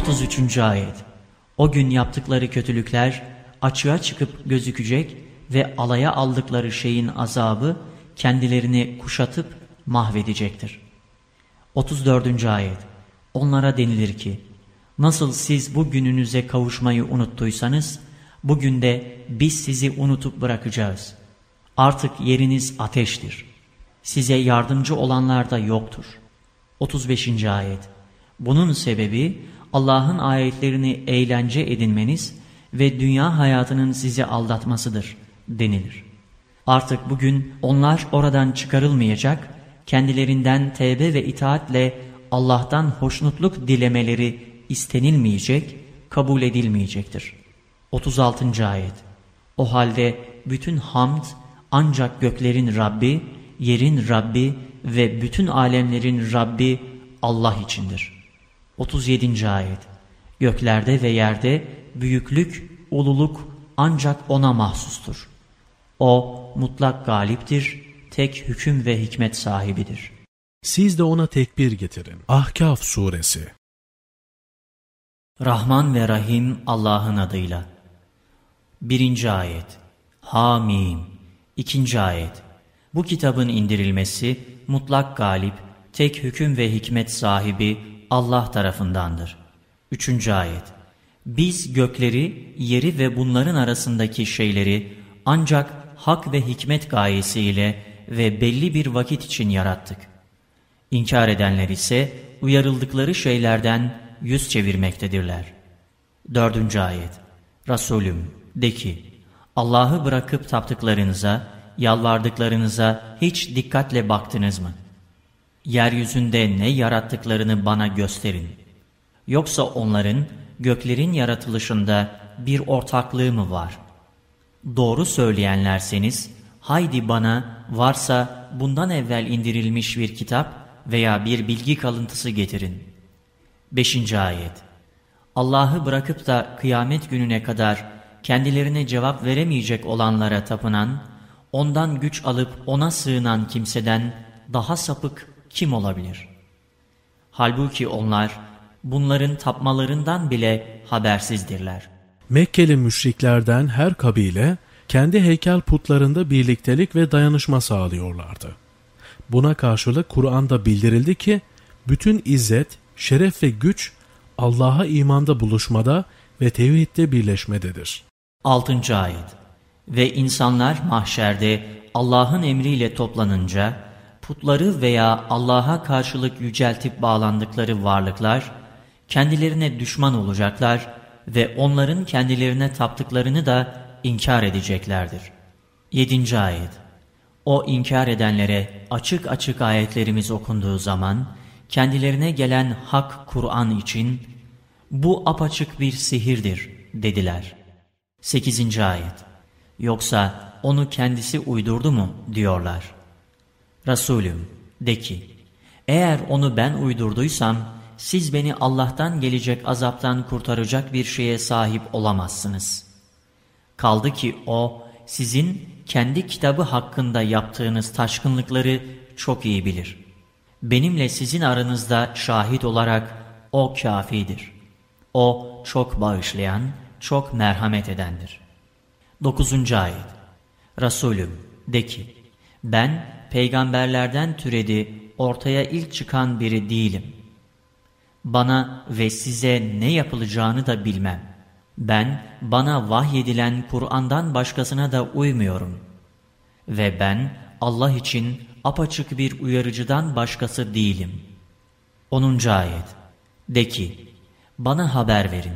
33. Ayet O gün yaptıkları kötülükler açığa çıkıp gözükecek ve alaya aldıkları şeyin azabı kendilerini kuşatıp mahvedecektir. 34. Ayet Onlara denilir ki, nasıl siz bu gününüze kavuşmayı unuttuysanız, bugün de biz sizi unutup bırakacağız. Artık yeriniz ateştir. Size yardımcı olanlar da yoktur. 35. Ayet Bunun sebebi Allah'ın ayetlerini eğlence edinmeniz ve dünya hayatının sizi aldatmasıdır denilir. Artık bugün onlar oradan çıkarılmayacak, kendilerinden tevbe ve itaatle Allah'tan hoşnutluk dilemeleri istenilmeyecek, kabul edilmeyecektir. 36. Ayet O halde bütün hamd ancak göklerin Rabbi, yerin Rabbi ve bütün alemlerin Rabbi Allah içindir. 37. Ayet Göklerde ve yerde büyüklük, ululuk ancak O'na mahsustur. O mutlak galiptir, tek hüküm ve hikmet sahibidir. Siz de ona tekbir getirin. Ahkaf Suresi Rahman ve Rahim Allah'ın adıyla. Birinci ayet. Hamim. İkinci ayet. Bu kitabın indirilmesi mutlak galip, tek hüküm ve hikmet sahibi Allah tarafındandır. Üçüncü ayet. Biz gökleri, yeri ve bunların arasındaki şeyleri ancak hak ve hikmet gayesiyle ve belli bir vakit için yarattık. İnkar edenler ise uyarıldıkları şeylerden yüz çevirmektedirler. Dördüncü ayet Resulüm de ki Allah'ı bırakıp taptıklarınıza, yalvardıklarınıza hiç dikkatle baktınız mı? Yeryüzünde ne yarattıklarını bana gösterin. Yoksa onların göklerin yaratılışında bir ortaklığı mı var? Doğru söyleyenlerseniz, haydi bana varsa bundan evvel indirilmiş bir kitap veya bir bilgi kalıntısı getirin. 5. Ayet Allah'ı bırakıp da kıyamet gününe kadar kendilerine cevap veremeyecek olanlara tapınan, ondan güç alıp ona sığınan kimseden daha sapık kim olabilir? Halbuki onlar bunların tapmalarından bile habersizdirler. Mekkeli müşriklerden her kabile kendi heykel putlarında birliktelik ve dayanışma sağlıyorlardı. Buna karşılık Kur'an'da bildirildi ki bütün izzet, şeref ve güç Allah'a imanda buluşmada ve tevhidde birleşmededir. 6. Ayet Ve insanlar mahşerde Allah'ın emriyle toplanınca putları veya Allah'a karşılık yüceltip bağlandıkları varlıklar kendilerine düşman olacaklar ve onların kendilerine taptıklarını da inkar edeceklerdir. 7. Ayet O inkar edenlere açık açık ayetlerimiz okunduğu zaman kendilerine gelen hak Kur'an için bu apaçık bir sihirdir dediler. 8. Ayet Yoksa onu kendisi uydurdu mu diyorlar. Resulüm de ki eğer onu ben uydurduysam siz beni Allah'tan gelecek azaptan kurtaracak bir şeye sahip olamazsınız. Kaldı ki o sizin kendi kitabı hakkında yaptığınız taşkınlıkları çok iyi bilir. Benimle sizin aranızda şahit olarak o kafidir. O çok bağışlayan, çok merhamet edendir. 9. Ayet Resulüm de ki, ben peygamberlerden türedi ortaya ilk çıkan biri değilim. Bana ve size ne yapılacağını da bilmem. Ben bana vahyedilen Kur'an'dan başkasına da uymuyorum. Ve ben Allah için apaçık bir uyarıcıdan başkası değilim. 10. Ayet De ki, bana haber verin.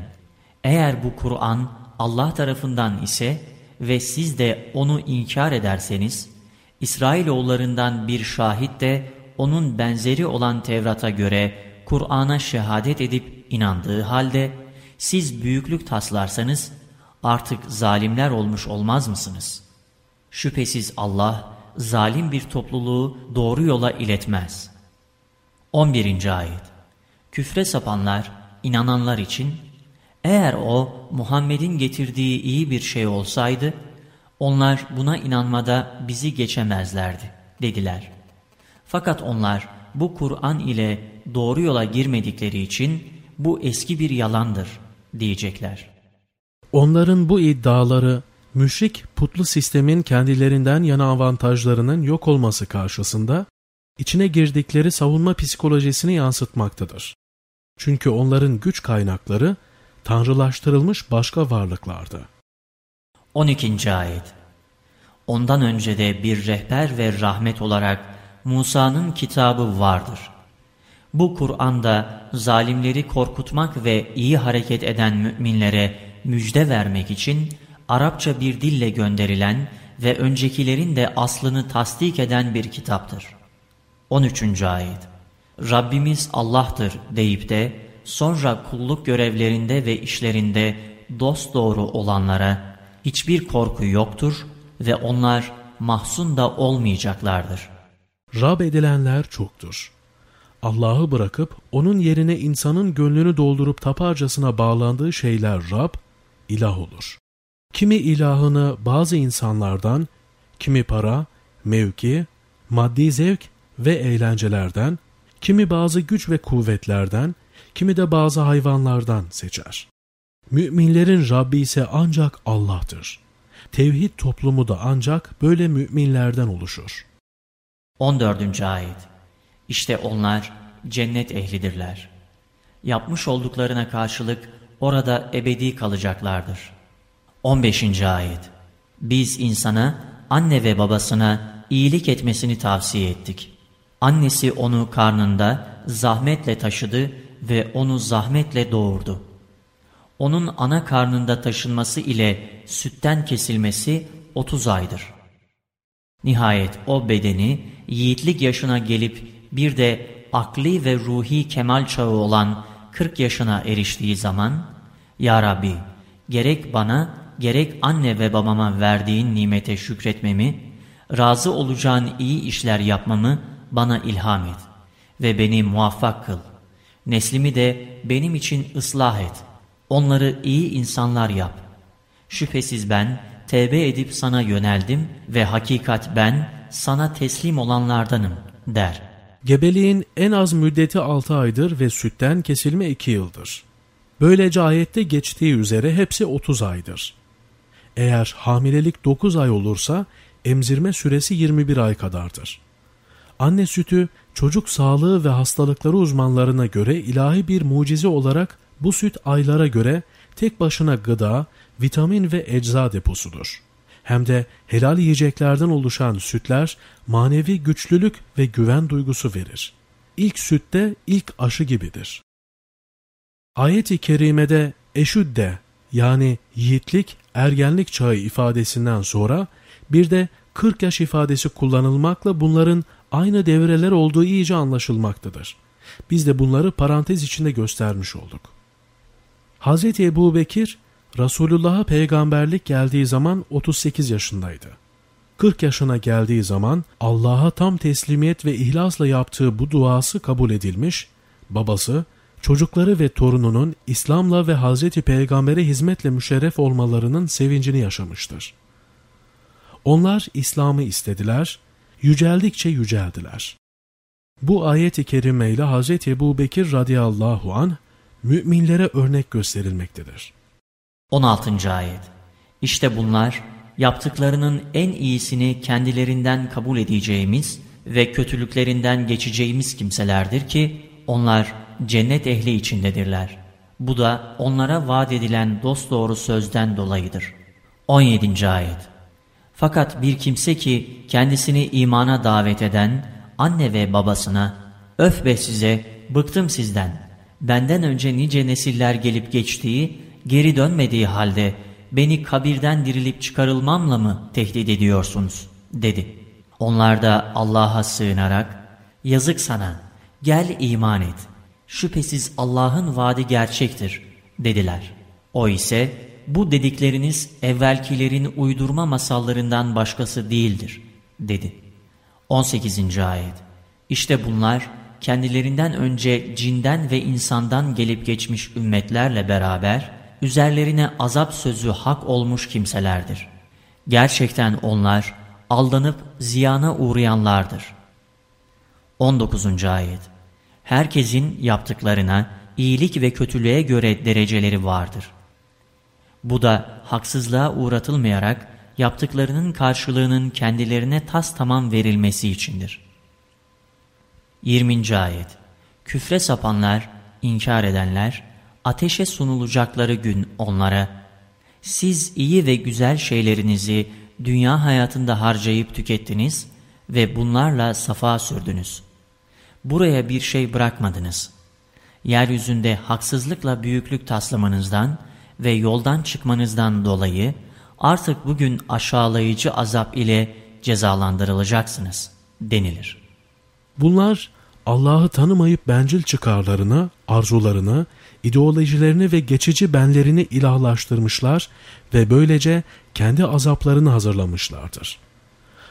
Eğer bu Kur'an Allah tarafından ise ve siz de onu inkar ederseniz, İsrailoğullarından bir şahit de onun benzeri olan Tevrat'a göre Kur'an'a şehadet edip inandığı halde siz büyüklük taslarsanız artık zalimler olmuş olmaz mısınız? Şüphesiz Allah zalim bir topluluğu doğru yola iletmez. 11. Ayet Küfre sapanlar, inananlar için eğer o Muhammed'in getirdiği iyi bir şey olsaydı, onlar buna inanmada bizi geçemezlerdi dediler. Fakat onlar bu Kur'an ile doğru yola girmedikleri için bu eski bir yalandır diyecekler. Onların bu iddiaları müşrik putlu sistemin kendilerinden yana avantajlarının yok olması karşısında içine girdikleri savunma psikolojisini yansıtmaktadır. Çünkü onların güç kaynakları tanrılaştırılmış başka varlıklardı. 12. Ayet Ondan önce de bir rehber ve rahmet olarak Musa'nın kitabı vardır. Bu Kur'an'da zalimleri korkutmak ve iyi hareket eden müminlere müjde vermek için Arapça bir dille gönderilen ve öncekilerin de aslını tasdik eden bir kitaptır. 13. Ayet Rabbimiz Allah'tır deyip de sonra kulluk görevlerinde ve işlerinde dosdoğru olanlara hiçbir korku yoktur ve onlar mahzun da olmayacaklardır. Rab edilenler çoktur. Allah'ı bırakıp onun yerine insanın gönlünü doldurup taparcasına bağlandığı şeyler Rab, ilah olur. Kimi ilahını bazı insanlardan, kimi para, mevki, maddi zevk ve eğlencelerden, kimi bazı güç ve kuvvetlerden, kimi de bazı hayvanlardan seçer. Müminlerin Rabbi ise ancak Allah'tır. Tevhid toplumu da ancak böyle müminlerden oluşur. 14. Ayet İşte onlar cennet ehlidirler. Yapmış olduklarına karşılık orada ebedi kalacaklardır. 15. Ayet Biz insana, anne ve babasına iyilik etmesini tavsiye ettik. Annesi onu karnında zahmetle taşıdı ve onu zahmetle doğurdu. Onun ana karnında taşınması ile sütten kesilmesi 30 aydır. Nihayet o bedeni yiğitlik yaşına gelip bir de akli ve ruhi kemal çağı olan 40 yaşına eriştiği zaman, Ya Rabbi gerek bana gerek anne ve babama verdiğin nimete şükretmemi, razı olacağın iyi işler yapmamı bana ilham et ve beni muvaffak kıl. Neslimi de benim için ıslah et. Onları iyi insanlar yap. Şüphesiz ben tevbe edip sana yöneldim ve hakikat ben sana teslim olanlardanım der. Gebeliğin en az müddeti 6 aydır ve sütten kesilme 2 yıldır. Böylece ayette geçtiği üzere hepsi 30 aydır. Eğer hamilelik 9 ay olursa emzirme süresi 21 ay kadardır. Anne sütü çocuk sağlığı ve hastalıkları uzmanlarına göre ilahi bir mucize olarak bu süt aylara göre tek başına gıda, vitamin ve ecza deposudur. Hem de helal yiyeceklerden oluşan sütler manevi güçlülük ve güven duygusu verir. İlk sütte ilk aşı gibidir. Ayet-i kerimede eşüdde yani yiğitlik, ergenlik çağı ifadesinden sonra bir de 40 yaş ifadesi kullanılmakla bunların aynı devreler olduğu iyice anlaşılmaktadır. Biz de bunları parantez içinde göstermiş olduk. Hz. Ebu Bekir, Resulullah'a peygamberlik geldiği zaman 38 yaşındaydı. 40 yaşına geldiği zaman Allah'a tam teslimiyet ve ihlasla yaptığı bu duası kabul edilmiş, babası, çocukları ve torununun İslam'la ve Hazreti Peygamber'e hizmetle müşerref olmalarının sevincini yaşamıştır. Onlar İslam'ı istediler, yüceldikçe yüceldiler. Bu ayet-i kerime ile Hz. Ebu Bekir radıyallahu an müminlere örnek gösterilmektedir. 16. Ayet İşte bunlar yaptıklarının en iyisini kendilerinden kabul edeceğimiz ve kötülüklerinden geçeceğimiz kimselerdir ki onlar cennet ehli içindedirler. Bu da onlara vaat edilen dosdoğru sözden dolayıdır. 17. Ayet Fakat bir kimse ki kendisini imana davet eden anne ve babasına öf be size bıktım sizden benden önce nice nesiller gelip geçtiği geri dönmediği halde beni kabirden dirilip çıkarılmamla mı tehdit ediyorsunuz dedi. Onlar da Allah'a sığınarak yazık sana gel iman et şüphesiz Allah'ın vaadi gerçektir dediler. O ise bu dedikleriniz evvelkilerin uydurma masallarından başkası değildir dedi. 18. Ayet İşte bunlar kendilerinden önce cinden ve insandan gelip geçmiş ümmetlerle beraber üzerlerine azap sözü hak olmuş kimselerdir. Gerçekten onlar aldanıp ziyana uğrayanlardır. 19. Ayet Herkesin yaptıklarına iyilik ve kötülüğe göre dereceleri vardır. Bu da haksızlığa uğratılmayarak yaptıklarının karşılığının kendilerine tas tamam verilmesi içindir. 20. Ayet Küfre sapanlar, inkar edenler, ateşe sunulacakları gün onlara, siz iyi ve güzel şeylerinizi dünya hayatında harcayıp tükettiniz ve bunlarla safa sürdünüz. Buraya bir şey bırakmadınız. Yeryüzünde haksızlıkla büyüklük taslamanızdan ve yoldan çıkmanızdan dolayı artık bugün aşağılayıcı azap ile cezalandırılacaksınız denilir. Bunlar Allah'ı tanımayıp bencil çıkarlarını, arzularını, ideolojilerini ve geçici benlerini ilahlaştırmışlar ve böylece kendi azaplarını hazırlamışlardır.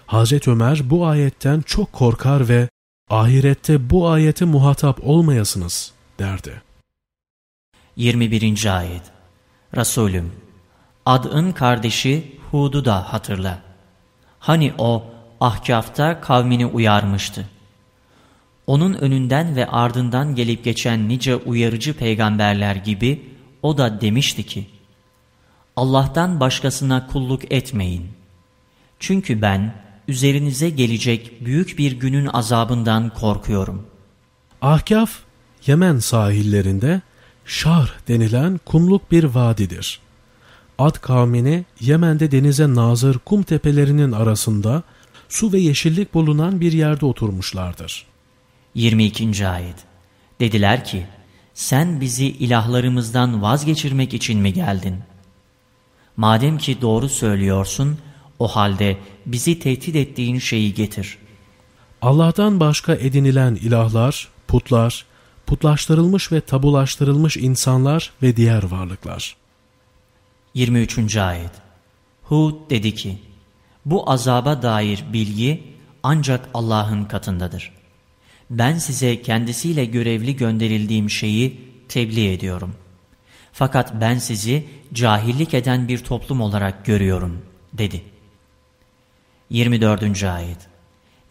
Hazreti Ömer bu ayetten çok korkar ve ahirette bu ayete muhatap olmayasınız derdi. 21. Ayet Resulüm, Ad'ın kardeşi Hud'u da hatırla. Hani o Ahkaf'ta kavmini uyarmıştı. Onun önünden ve ardından gelip geçen nice uyarıcı peygamberler gibi o da demişti ki, Allah'tan başkasına kulluk etmeyin. Çünkü ben üzerinize gelecek büyük bir günün azabından korkuyorum. Ahkaf, Yemen sahillerinde Şar denilen kumluk bir vadidir. Ad kavmini Yemen'de denize nazır kum tepelerinin arasında su ve yeşillik bulunan bir yerde oturmuşlardır. 22. Ayet Dediler ki, sen bizi ilahlarımızdan vazgeçirmek için mi geldin? Madem ki doğru söylüyorsun, o halde bizi tehdit ettiğin şeyi getir. Allah'tan başka edinilen ilahlar, putlar, putlaştırılmış ve tabulaştırılmış insanlar ve diğer varlıklar. 23. Ayet Hud dedi ki, bu azaba dair bilgi ancak Allah'ın katındadır. Ben size kendisiyle görevli gönderildiğim şeyi tebliğ ediyorum. Fakat ben sizi cahillik eden bir toplum olarak görüyorum, dedi. 24. Ayet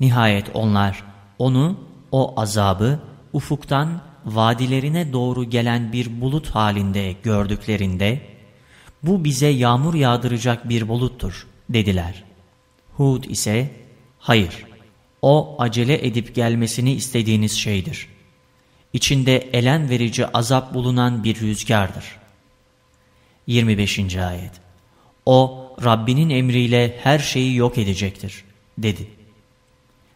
Nihayet onlar onu, o azabı, ufuktan vadilerine doğru gelen bir bulut halinde gördüklerinde, bu bize yağmur yağdıracak bir buluttur, dediler. Hud ise, hayır, o acele edip gelmesini istediğiniz şeydir. İçinde elen verici azap bulunan bir rüzgardır. 25. Ayet O Rabbinin emriyle her şeyi yok edecektir, dedi.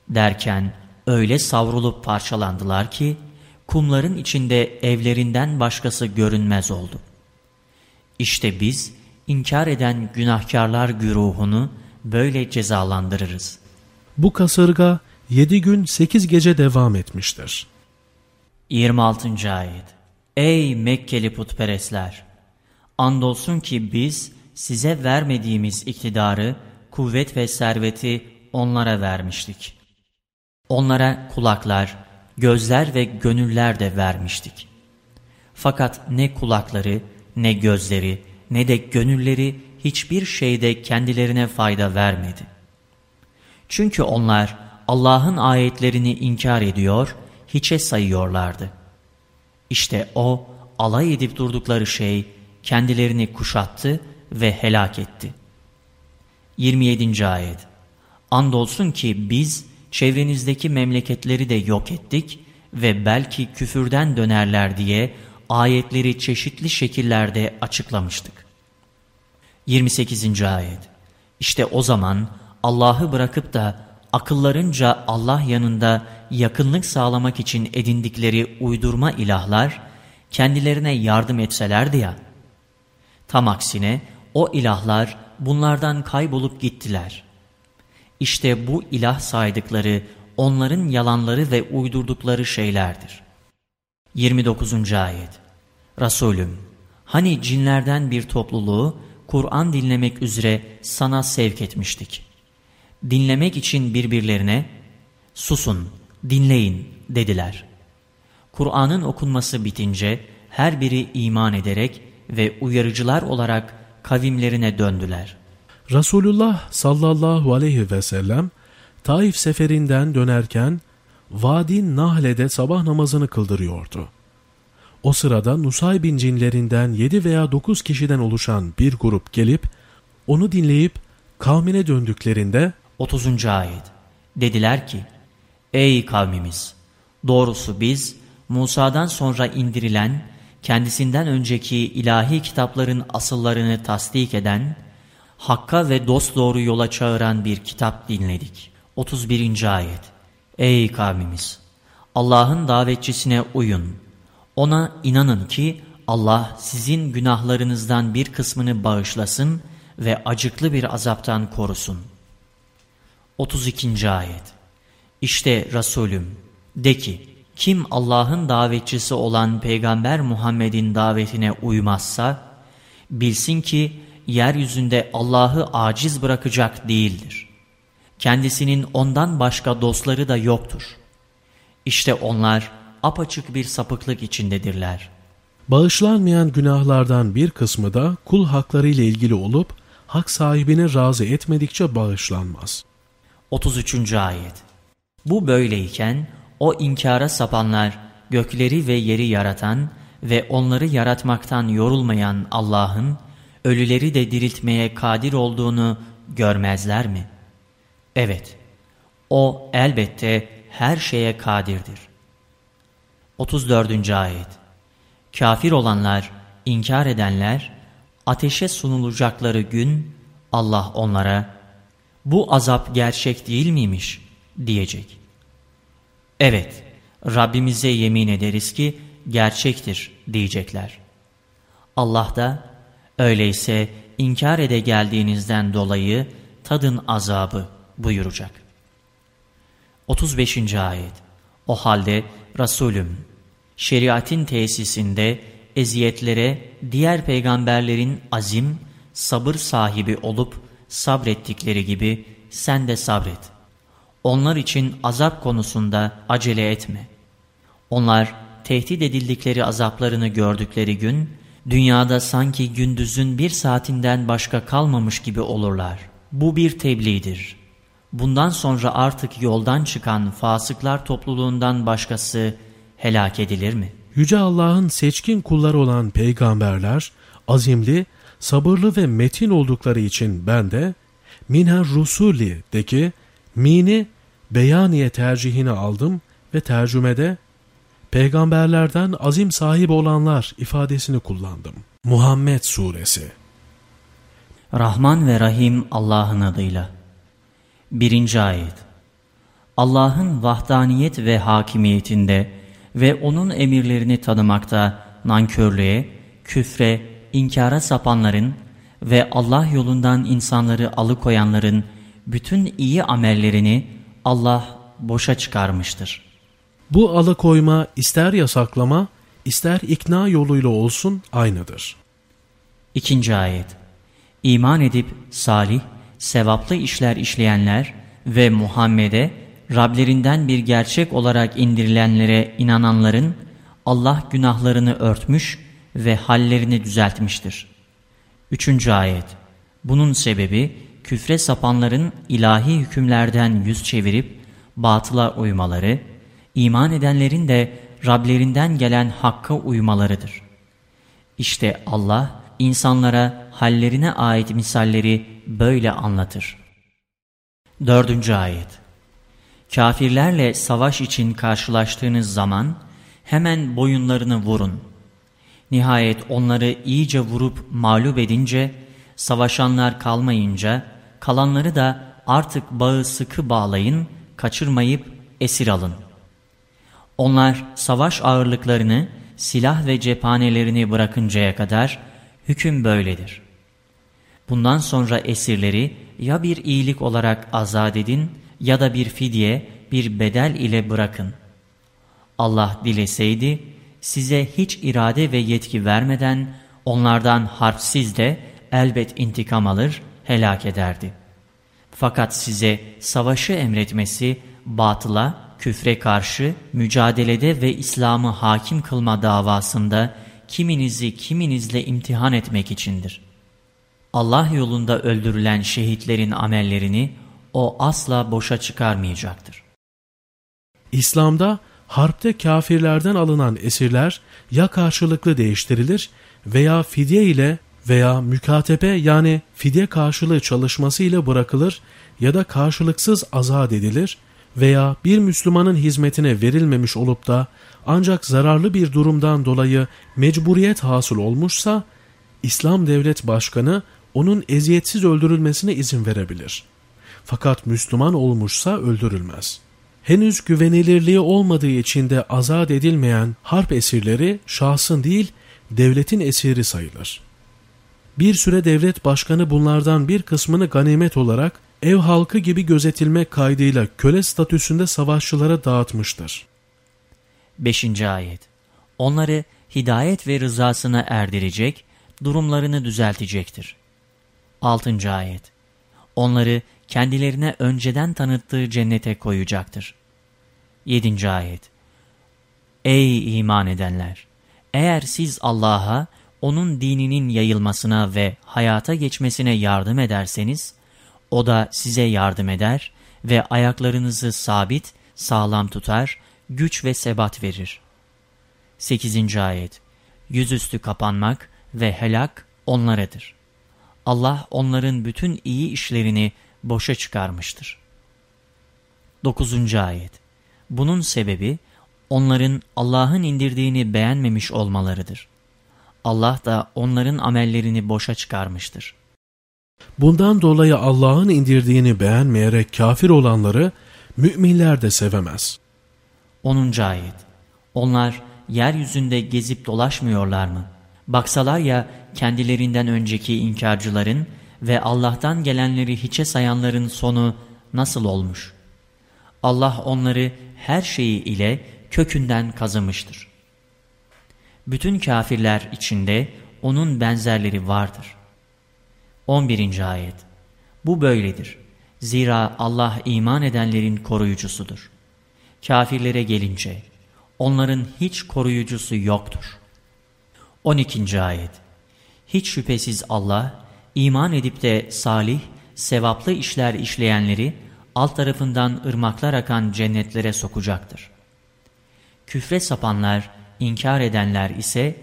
Derken öyle savrulup parçalandılar ki, kumların içinde evlerinden başkası görünmez oldu. İşte biz, inkar eden günahkarlar güruhunu böyle cezalandırırız. Bu kasırga yedi gün sekiz gece devam etmiştir. 26. Ayet Ey Mekkeli putperestler! Andolsun ki biz size vermediğimiz iktidarı, kuvvet ve serveti onlara vermiştik. Onlara kulaklar, gözler ve gönüller de vermiştik. Fakat ne kulakları, ne gözleri, ne de gönülleri hiçbir şeyde kendilerine fayda vermedi. Çünkü onlar Allah'ın ayetlerini inkar ediyor, hiçe sayıyorlardı. İşte o alay edip durdukları şey kendilerini kuşattı ve helak etti. 27. Ayet Andolsun ki biz çevrenizdeki memleketleri de yok ettik ve belki küfürden dönerler diye ayetleri çeşitli şekillerde açıklamıştık. 28. Ayet İşte o zaman Allah'ı bırakıp da akıllarınca Allah yanında yakınlık sağlamak için edindikleri uydurma ilahlar kendilerine yardım etselerdi ya. Tam aksine o ilahlar bunlardan kaybolup gittiler. İşte bu ilah saydıkları onların yalanları ve uydurdukları şeylerdir. 29. Ayet Resulüm, hani cinlerden bir topluluğu Kur'an dinlemek üzere sana sevk etmiştik. Dinlemek için birbirlerine, susun, dinleyin dediler. Kur'an'ın okunması bitince her biri iman ederek ve uyarıcılar olarak kavimlerine döndüler. Resulullah sallallahu aleyhi ve sellem Taif seferinden dönerken Vadi Nahle'de sabah namazını kıldırıyordu. O sırada Nusaybin cinlerinden yedi veya dokuz kişiden oluşan bir grup gelip onu dinleyip kavmine döndüklerinde 30. ayet Dediler ki Ey kavmimiz! Doğrusu biz Musa'dan sonra indirilen, kendisinden önceki ilahi kitapların asıllarını tasdik eden, Hakka ve dosdoğru yola çağıran bir kitap dinledik. 31. ayet Ey kavmimiz! Allah'ın davetçisine uyun. Ona inanın ki Allah sizin günahlarınızdan bir kısmını bağışlasın ve acıklı bir azaptan korusun. 32. ayet İşte Resulüm de ki kim Allah'ın davetçisi olan Peygamber Muhammed'in davetine uymazsa bilsin ki yeryüzünde Allah'ı aciz bırakacak değildir. Kendisinin ondan başka dostları da yoktur. İşte onlar apaçık bir sapıklık içindedirler. Bağışlanmayan günahlardan bir kısmı da kul hakları ile ilgili olup hak sahibini razı etmedikçe bağışlanmaz. 33. Ayet Bu böyleyken o inkara sapanlar gökleri ve yeri yaratan ve onları yaratmaktan yorulmayan Allah'ın ölüleri de diriltmeye kadir olduğunu görmezler mi? Evet, O elbette her şeye kadirdir. 34. Ayet Kafir olanlar, inkar edenler, ateşe sunulacakları gün Allah onlara, bu azap gerçek değil miymiş diyecek. Evet, Rabbimize yemin ederiz ki gerçektir diyecekler. Allah da öyleyse inkar ede geldiğinizden dolayı tadın azabı buyuracak. 35. Ayet O halde Resulüm, şeriatin tesisinde eziyetlere diğer peygamberlerin azim, sabır sahibi olup sabrettikleri gibi sen de sabret. Onlar için azap konusunda acele etme. Onlar tehdit edildikleri azaplarını gördükleri gün, dünyada sanki gündüzün bir saatinden başka kalmamış gibi olurlar. Bu bir tebliğdir. Bundan sonra artık yoldan çıkan fasıklar topluluğundan başkası helak edilir mi? Yüce Allah'ın seçkin kulları olan peygamberler, azimli, sabırlı ve metin oldukları için ben de minher rusuli de ki mini beyaniye tercihini aldım ve tercümede peygamberlerden azim sahibi olanlar ifadesini kullandım. Muhammed Suresi Rahman ve Rahim Allah'ın adıyla 1. Ayet Allah'ın vahdaniyet ve hakimiyetinde ve O'nun emirlerini tanımakta nankörlüğe, küfre, inkara sapanların ve Allah yolundan insanları alıkoyanların bütün iyi amellerini Allah boşa çıkarmıştır. Bu alıkoyma ister yasaklama, ister ikna yoluyla olsun aynıdır. İkinci ayet İman edip salih, sevaplı işler işleyenler ve Muhammed'e Rablerinden bir gerçek olarak indirilenlere inananların Allah günahlarını örtmüş ve hallerini düzeltmiştir. Üçüncü ayet Bunun sebebi küfre sapanların ilahi hükümlerden yüz çevirip batıla uymaları, iman edenlerin de Rablerinden gelen hakka uymalarıdır. İşte Allah insanlara hallerine ait misalleri böyle anlatır. Dördüncü ayet Kafirlerle savaş için karşılaştığınız zaman hemen boyunlarını vurun. Nihayet onları iyice vurup mağlup edince, savaşanlar kalmayınca, kalanları da artık bağı sıkı bağlayın, kaçırmayıp esir alın. Onlar savaş ağırlıklarını, silah ve cephanelerini bırakıncaya kadar hüküm böyledir. Bundan sonra esirleri ya bir iyilik olarak azat edin ya da bir fidye, bir bedel ile bırakın. Allah dileseydi size hiç irade ve yetki vermeden onlardan harpsiz de elbet intikam alır, helak ederdi. Fakat size savaşı emretmesi batıla, küfre karşı mücadelede ve İslam'ı hakim kılma davasında kiminizi kiminizle imtihan etmek içindir. Allah yolunda öldürülen şehitlerin amellerini o asla boşa çıkarmayacaktır. İslam'da harpte kafirlerden alınan esirler ya karşılıklı değiştirilir veya fidye ile veya mükatepe yani fidye karşılığı çalışması ile bırakılır ya da karşılıksız azat edilir veya bir Müslümanın hizmetine verilmemiş olup da ancak zararlı bir durumdan dolayı mecburiyet hasıl olmuşsa, İslam Devlet Başkanı onun eziyetsiz öldürülmesine izin verebilir. Fakat Müslüman olmuşsa öldürülmez. Henüz güvenilirliği olmadığı için de azat edilmeyen harp esirleri şahsın değil, devletin esiri sayılır. Bir süre devlet başkanı bunlardan bir kısmını ganimet olarak ev halkı gibi gözetilmek kaydıyla köle statüsünde savaşçılara dağıtmıştır. 5. Ayet Onları hidayet ve rızasına erdirecek, durumlarını düzeltecektir. 6. Ayet Onları kendilerine önceden tanıttığı cennete koyacaktır. 7. Ayet Ey iman edenler! Eğer siz Allah'a, O'nun dininin yayılmasına ve hayata geçmesine yardım ederseniz, O da size yardım eder ve ayaklarınızı sabit, sağlam tutar, güç ve sebat verir. 8. Ayet Yüzüstü kapanmak ve helak onlaradır. Allah onların bütün iyi işlerini boşa çıkarmıştır. 9. Ayet Bunun sebebi onların Allah'ın indirdiğini beğenmemiş olmalarıdır. Allah da onların amellerini boşa çıkarmıştır. Bundan dolayı Allah'ın indirdiğini beğenmeyerek kafir olanları müminler de sevemez. 10. Ayet Onlar yeryüzünde gezip dolaşmıyorlar mı? Baksalar ya kendilerinden önceki inkarcıların ve Allah'tan gelenleri hiçe sayanların sonu nasıl olmuş? Allah onları her şeyi ile kökünden kazımıştır. Bütün kafirler içinde onun benzerleri vardır. 11. Ayet Bu böyledir. Zira Allah iman edenlerin koruyucusudur. Kafirlere gelince onların hiç koruyucusu yoktur. 12. Ayet Hiç şüphesiz Allah iman edip de salih, sevaplı işler işleyenleri alt tarafından ırmaklar akan cennetlere sokacaktır. Küfre sapanlar, inkar edenler ise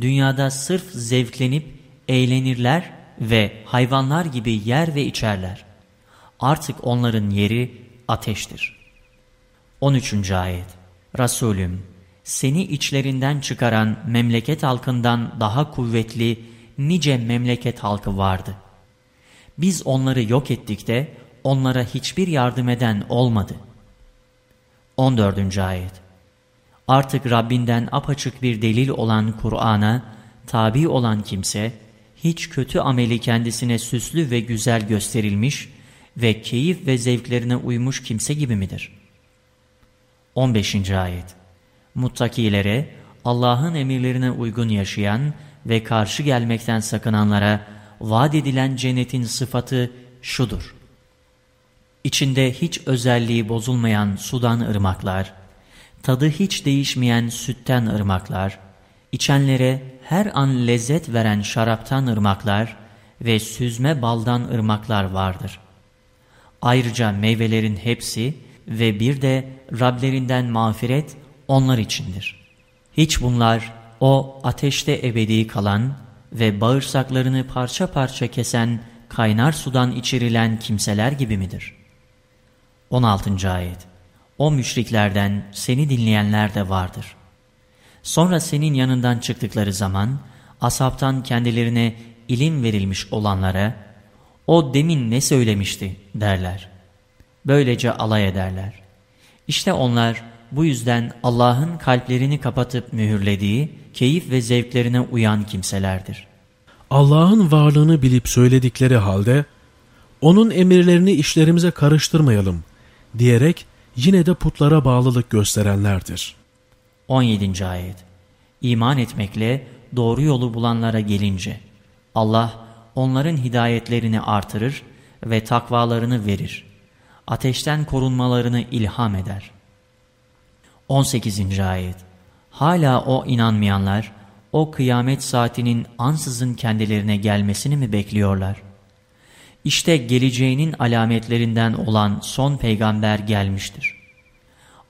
dünyada sırf zevklenip eğlenirler ve hayvanlar gibi yer ve içerler. Artık onların yeri ateştir. 13. Ayet Resulüm, seni içlerinden çıkaran memleket halkından daha kuvvetli nice memleket halkı vardı. Biz onları yok ettik de onlara hiçbir yardım eden olmadı. 14. Ayet Artık Rabbinden apaçık bir delil olan Kur'an'a tabi olan kimse, hiç kötü ameli kendisine süslü ve güzel gösterilmiş ve keyif ve zevklerine uymuş kimse gibi midir? 15. Ayet Muttakilere, Allah'ın emirlerine uygun yaşayan ve karşı gelmekten sakınanlara vaat edilen cennetin sıfatı şudur. İçinde hiç özelliği bozulmayan sudan ırmaklar, tadı hiç değişmeyen sütten ırmaklar, içenlere her an lezzet veren şaraptan ırmaklar ve süzme baldan ırmaklar vardır. Ayrıca meyvelerin hepsi ve bir de Rablerinden mağfiret onlar içindir. Hiç bunlar o ateşte ebedi kalan ve bağırsaklarını parça parça kesen kaynar sudan içirilen kimseler gibi midir? 16. Ayet O müşriklerden seni dinleyenler de vardır. Sonra senin yanından çıktıkları zaman asaptan kendilerine ilim verilmiş olanlara o demin ne söylemişti derler. Böylece alay ederler. İşte onlar bu yüzden Allah'ın kalplerini kapatıp mühürlediği, keyif ve zevklerine uyan kimselerdir. Allah'ın varlığını bilip söyledikleri halde, onun emirlerini işlerimize karıştırmayalım diyerek yine de putlara bağlılık gösterenlerdir. 17. Ayet İman etmekle doğru yolu bulanlara gelince, Allah onların hidayetlerini artırır ve takvalarını verir. Ateşten korunmalarını ilham eder. 18. Ayet Hala o inanmayanlar, o kıyamet saatinin ansızın kendilerine gelmesini mi bekliyorlar? İşte geleceğinin alametlerinden olan son peygamber gelmiştir.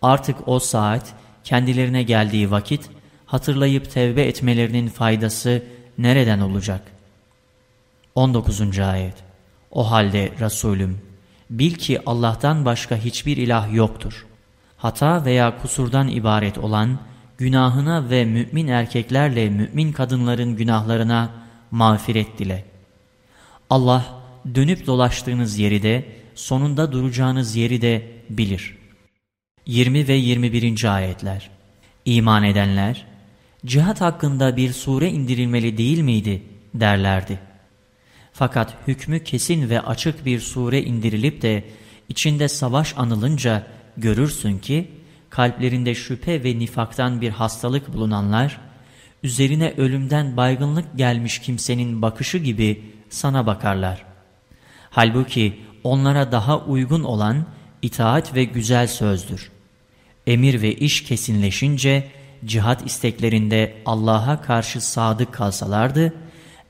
Artık o saat kendilerine geldiği vakit hatırlayıp tevbe etmelerinin faydası nereden olacak? 19. Ayet O halde Resulüm, bil ki Allah'tan başka hiçbir ilah yoktur. Hata veya kusurdan ibaret olan, günahına ve mümin erkeklerle mümin kadınların günahlarına mağfiret dile. Allah dönüp dolaştığınız yeri de, sonunda duracağınız yeri de bilir. 20 ve 21. Ayetler İman edenler, cihat hakkında bir sure indirilmeli değil miydi derlerdi. Fakat hükmü kesin ve açık bir sure indirilip de içinde savaş anılınca görürsün ki kalplerinde şüphe ve nifaktan bir hastalık bulunanlar, üzerine ölümden baygınlık gelmiş kimsenin bakışı gibi sana bakarlar. Halbuki onlara daha uygun olan itaat ve güzel sözdür. Emir ve iş kesinleşince cihat isteklerinde Allah'a karşı sadık kalsalardı,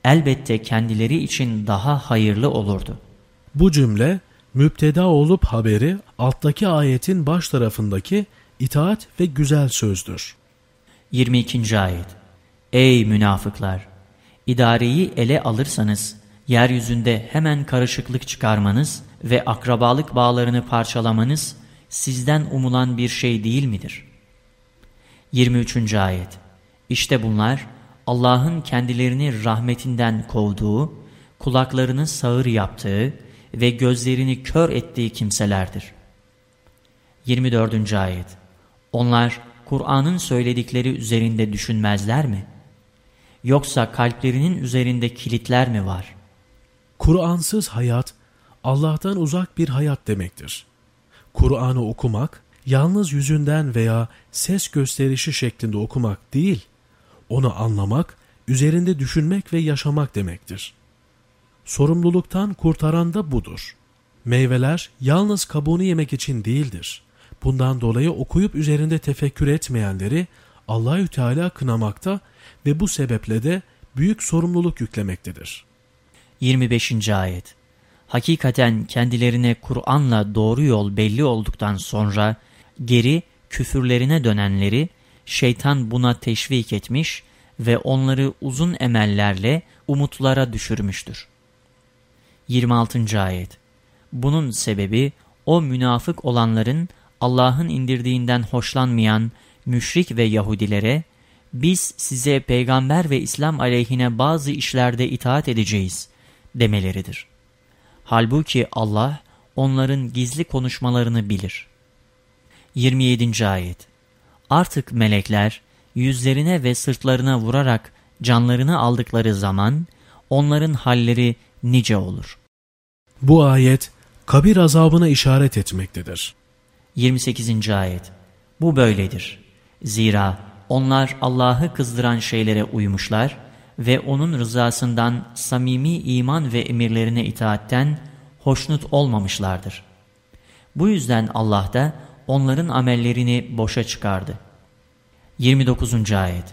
elbette kendileri için daha hayırlı olurdu. Bu cümle müpteda olup haberi alttaki ayetin baş tarafındaki itaat ve güzel sözdür. 22. Ayet Ey münafıklar! İdareyi ele alırsanız, yeryüzünde hemen karışıklık çıkarmanız ve akrabalık bağlarını parçalamanız sizden umulan bir şey değil midir? 23. Ayet İşte bunlar Allah'ın kendilerini rahmetinden kovduğu, kulaklarını sağır yaptığı ve gözlerini kör ettiği kimselerdir. 24. Ayet Onlar Kur'an'ın söyledikleri üzerinde düşünmezler mi? Yoksa kalplerinin üzerinde kilitler mi var? Kur'ansız hayat, Allah'tan uzak bir hayat demektir. Kur'an'ı okumak, yalnız yüzünden veya ses gösterişi şeklinde okumak değil, onu anlamak, üzerinde düşünmek ve yaşamak demektir. Sorumluluktan kurtaran da budur. Meyveler yalnız kabuğunu yemek için değildir. Bundan dolayı okuyup üzerinde tefekkür etmeyenleri Allahü Teala kınamakta ve bu sebeple de büyük sorumluluk yüklemektedir. 25. Ayet Hakikaten kendilerine Kur'an'la doğru yol belli olduktan sonra geri küfürlerine dönenleri şeytan buna teşvik etmiş ve onları uzun emellerle umutlara düşürmüştür. 26. Ayet Bunun sebebi o münafık olanların Allah'ın indirdiğinden hoşlanmayan müşrik ve Yahudilere biz size peygamber ve İslam aleyhine bazı işlerde itaat edeceğiz demeleridir. Halbuki Allah onların gizli konuşmalarını bilir. 27. Ayet Artık melekler yüzlerine ve sırtlarına vurarak canlarını aldıkları zaman onların halleri nice olur. Bu ayet kabir azabına işaret etmektedir. 28. Ayet Bu böyledir. Zira onlar Allah'ı kızdıran şeylere uymuşlar ve O'nun rızasından samimi iman ve emirlerine itaatten hoşnut olmamışlardır. Bu yüzden Allah da onların amellerini boşa çıkardı. 29. Ayet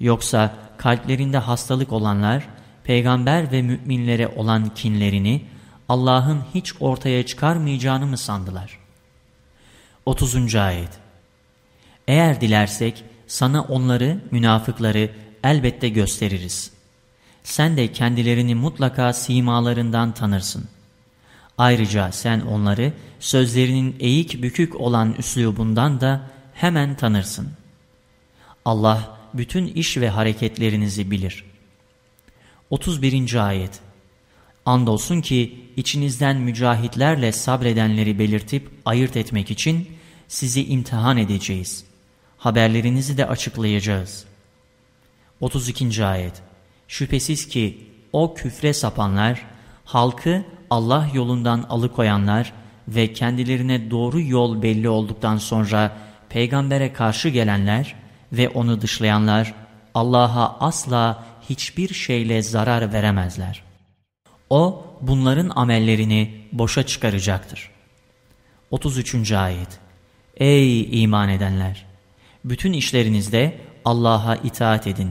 Yoksa kalplerinde hastalık olanlar, peygamber ve müminlere olan kinlerini Allah'ın hiç ortaya çıkarmayacağını mı sandılar? 30. Ayet Eğer dilersek sana onları, münafıkları elbette gösteririz. Sen de kendilerini mutlaka simalarından tanırsın. Ayrıca sen onları sözlerinin eğik bükük olan üslubundan da hemen tanırsın. Allah bütün iş ve hareketlerinizi bilir. 31. Ayet Andolsun ki içinizden mücahitlerle sabredenleri belirtip ayırt etmek için sizi imtihan edeceğiz. Haberlerinizi de açıklayacağız. 32. Ayet Şüphesiz ki o küfre sapanlar, halkı Allah yolundan alıkoyanlar ve kendilerine doğru yol belli olduktan sonra peygambere karşı gelenler ve onu dışlayanlar Allah'a asla hiçbir şeyle zarar veremezler. O bunların amellerini boşa çıkaracaktır. 33. Ayet Ey iman edenler! Bütün işlerinizde Allah'a itaat edin,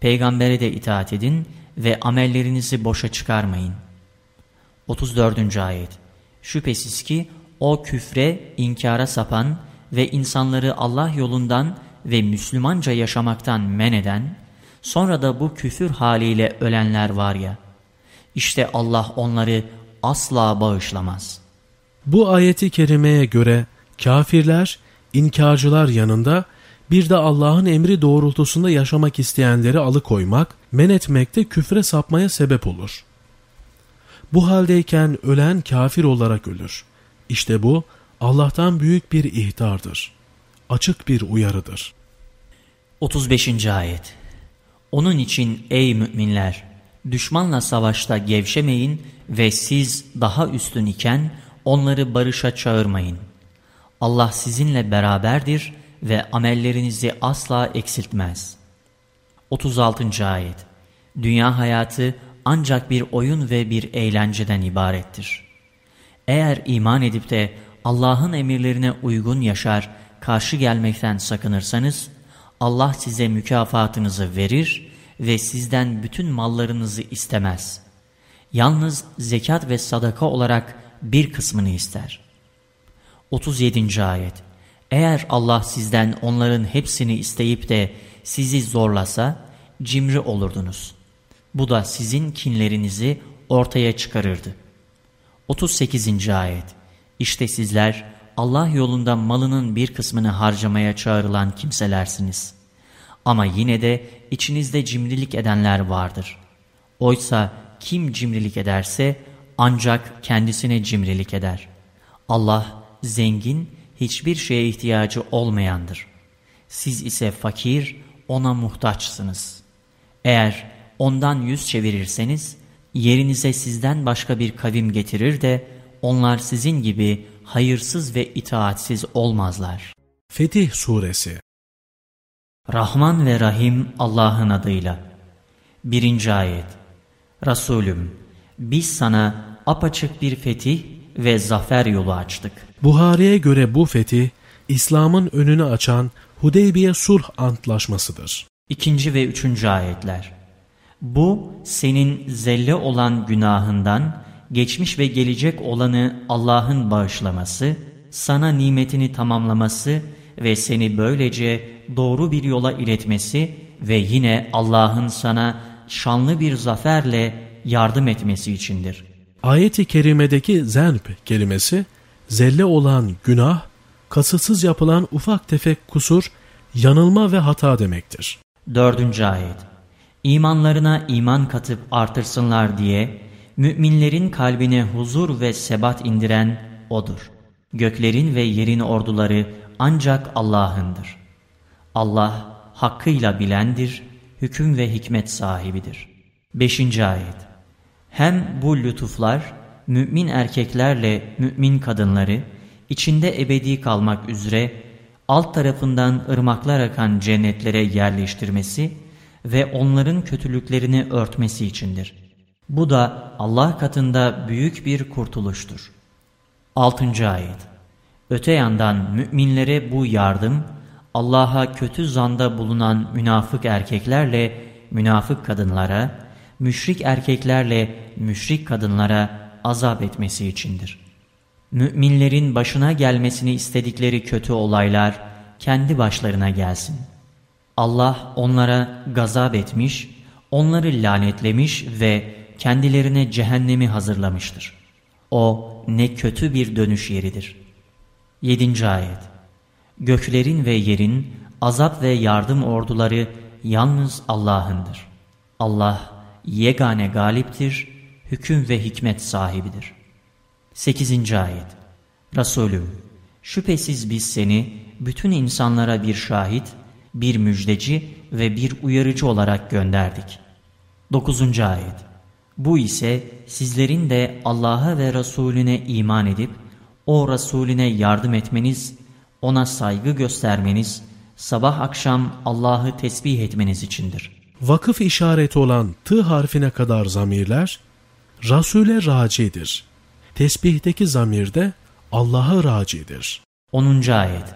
peygambere de itaat edin ve amellerinizi boşa çıkarmayın. 34. Ayet Şüphesiz ki o küfre, inkara sapan ve insanları Allah yolundan ve Müslümanca yaşamaktan men eden, sonra da bu küfür haliyle ölenler var ya, işte Allah onları asla bağışlamaz. Bu ayeti kerimeye göre kafirler, inkarcılar yanında bir de Allah'ın emri doğrultusunda yaşamak isteyenleri alıkoymak, men etmekte küfre sapmaya sebep olur. Bu haldeyken ölen kafir olarak ölür. İşte bu Allah'tan büyük bir ihtardır. Açık bir uyarıdır. 35. Ayet Onun için ey müminler! Düşmanla savaşta gevşemeyin ve siz daha üstün iken onları barışa çağırmayın. Allah sizinle beraberdir ve amellerinizi asla eksiltmez. 36. Ayet Dünya hayatı ancak bir oyun ve bir eğlenceden ibarettir. Eğer iman edip de Allah'ın emirlerine uygun yaşar, karşı gelmekten sakınırsanız, Allah size mükafatınızı verir ve sizden bütün mallarınızı istemez. Yalnız zekat ve sadaka olarak bir kısmını ister. 37. Ayet Eğer Allah sizden onların hepsini isteyip de sizi zorlasa, cimri olurdunuz. Bu da sizin kinlerinizi ortaya çıkarırdı. 38. Ayet İşte sizler Allah yolunda malının bir kısmını harcamaya çağrılan kimselersiniz. Ama yine de içinizde cimrilik edenler vardır. Oysa kim cimrilik ederse ancak kendisine cimrilik eder. Allah zengin, hiçbir şeye ihtiyacı olmayandır. Siz ise fakir, ona muhtaçsınız. Eğer ondan yüz çevirirseniz, yerinize sizden başka bir kavim getirir de, onlar sizin gibi hayırsız ve itaatsiz olmazlar. Fetih Suresi Rahman ve Rahim Allah'ın adıyla. Birinci ayet. Resulüm, biz sana apaçık bir fetih ve zafer yolu açtık. Buhari'ye göre bu fetih, İslam'ın önünü açan Hudeybiye Sulh Antlaşmasıdır. İkinci ve üçüncü ayetler. Bu senin zelle olan günahından, geçmiş ve gelecek olanı Allah'ın bağışlaması, sana nimetini tamamlaması ve seni böylece doğru bir yola iletmesi ve yine Allah'ın sana şanlı bir zaferle yardım etmesi içindir. Ayet-i kerimedeki zenb kelimesi, zelle olan günah, kasıtsız yapılan ufak tefek kusur, yanılma ve hata demektir. Dördüncü ayet İmanlarına iman katıp artırsınlar diye, müminlerin kalbine huzur ve sebat indiren O'dur. Göklerin ve yerin orduları ancak Allah'ındır. Allah hakkıyla bilendir, hüküm ve hikmet sahibidir. Beşinci ayet Hem bu lütuflar, mümin erkeklerle mümin kadınları, içinde ebedi kalmak üzere, alt tarafından ırmaklar akan cennetlere yerleştirmesi ve onların kötülüklerini örtmesi içindir. Bu da Allah katında büyük bir kurtuluştur. 6. Ayet Öte yandan müminlere bu yardım, Allah'a kötü zanda bulunan münafık erkeklerle münafık kadınlara, müşrik erkeklerle müşrik kadınlara azap etmesi içindir. Müminlerin başına gelmesini istedikleri kötü olaylar kendi başlarına gelsin. Allah onlara gazap etmiş, onları lanetlemiş ve kendilerine cehennemi hazırlamıştır. O ne kötü bir dönüş yeridir. 7. Ayet Göklerin ve yerin azap ve yardım orduları yalnız Allah'ındır. Allah yegane galiptir, hüküm ve hikmet sahibidir. 8. Ayet Resulüm, şüphesiz biz seni bütün insanlara bir şahit, bir müjdeci ve bir uyarıcı olarak gönderdik. 9. Ayet Bu ise sizlerin de Allah'a ve Resulüne iman edip, o Resulüne yardım etmeniz, ona saygı göstermeniz, sabah akşam Allah'ı tesbih etmeniz içindir. Vakıf işareti olan tı harfine kadar zamirler, Rasule racidir. Tesbihteki zamirde Allah'a racidir. 10. Ayet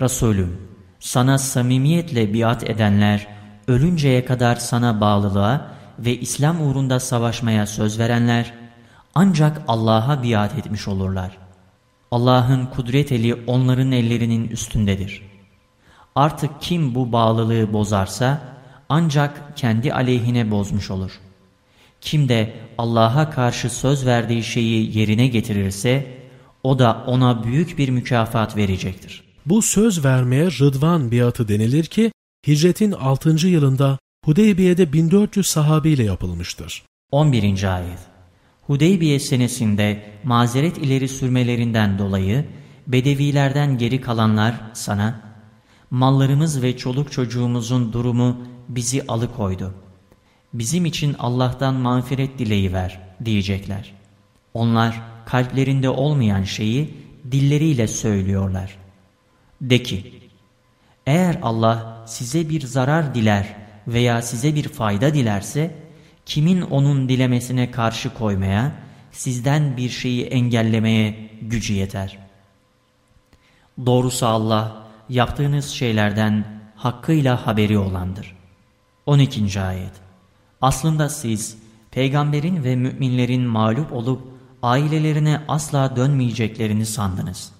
Resulüm, sana samimiyetle biat edenler, ölünceye kadar sana bağlılığa ve İslam uğrunda savaşmaya söz verenler, ancak Allah'a biat etmiş olurlar. Allah'ın kudret eli onların ellerinin üstündedir. Artık kim bu bağlılığı bozarsa ancak kendi aleyhine bozmuş olur. Kim de Allah'a karşı söz verdiği şeyi yerine getirirse o da ona büyük bir mükafat verecektir. Bu söz vermeye Rıdvan biatı denilir ki hicretin 6. yılında Hudeybiye'de 1400 sahabiyle yapılmıştır. 11. Ayet Hudeybiye senesinde mazeret ileri sürmelerinden dolayı Bedevilerden geri kalanlar sana mallarımız ve çoluk çocuğumuzun durumu bizi alıkoydu. Bizim için Allah'tan mağfiret dileği ver diyecekler. Onlar kalplerinde olmayan şeyi dilleriyle söylüyorlar. De ki, eğer Allah size bir zarar diler veya size bir fayda dilerse, kimin onun dilemesine karşı koymaya, sizden bir şeyi engellemeye gücü yeter. Doğrusu Allah, yaptığınız şeylerden hakkıyla haberi olandır. 12. Ayet Aslında siz, peygamberin ve müminlerin mağlup olup ailelerine asla dönmeyeceklerini sandınız.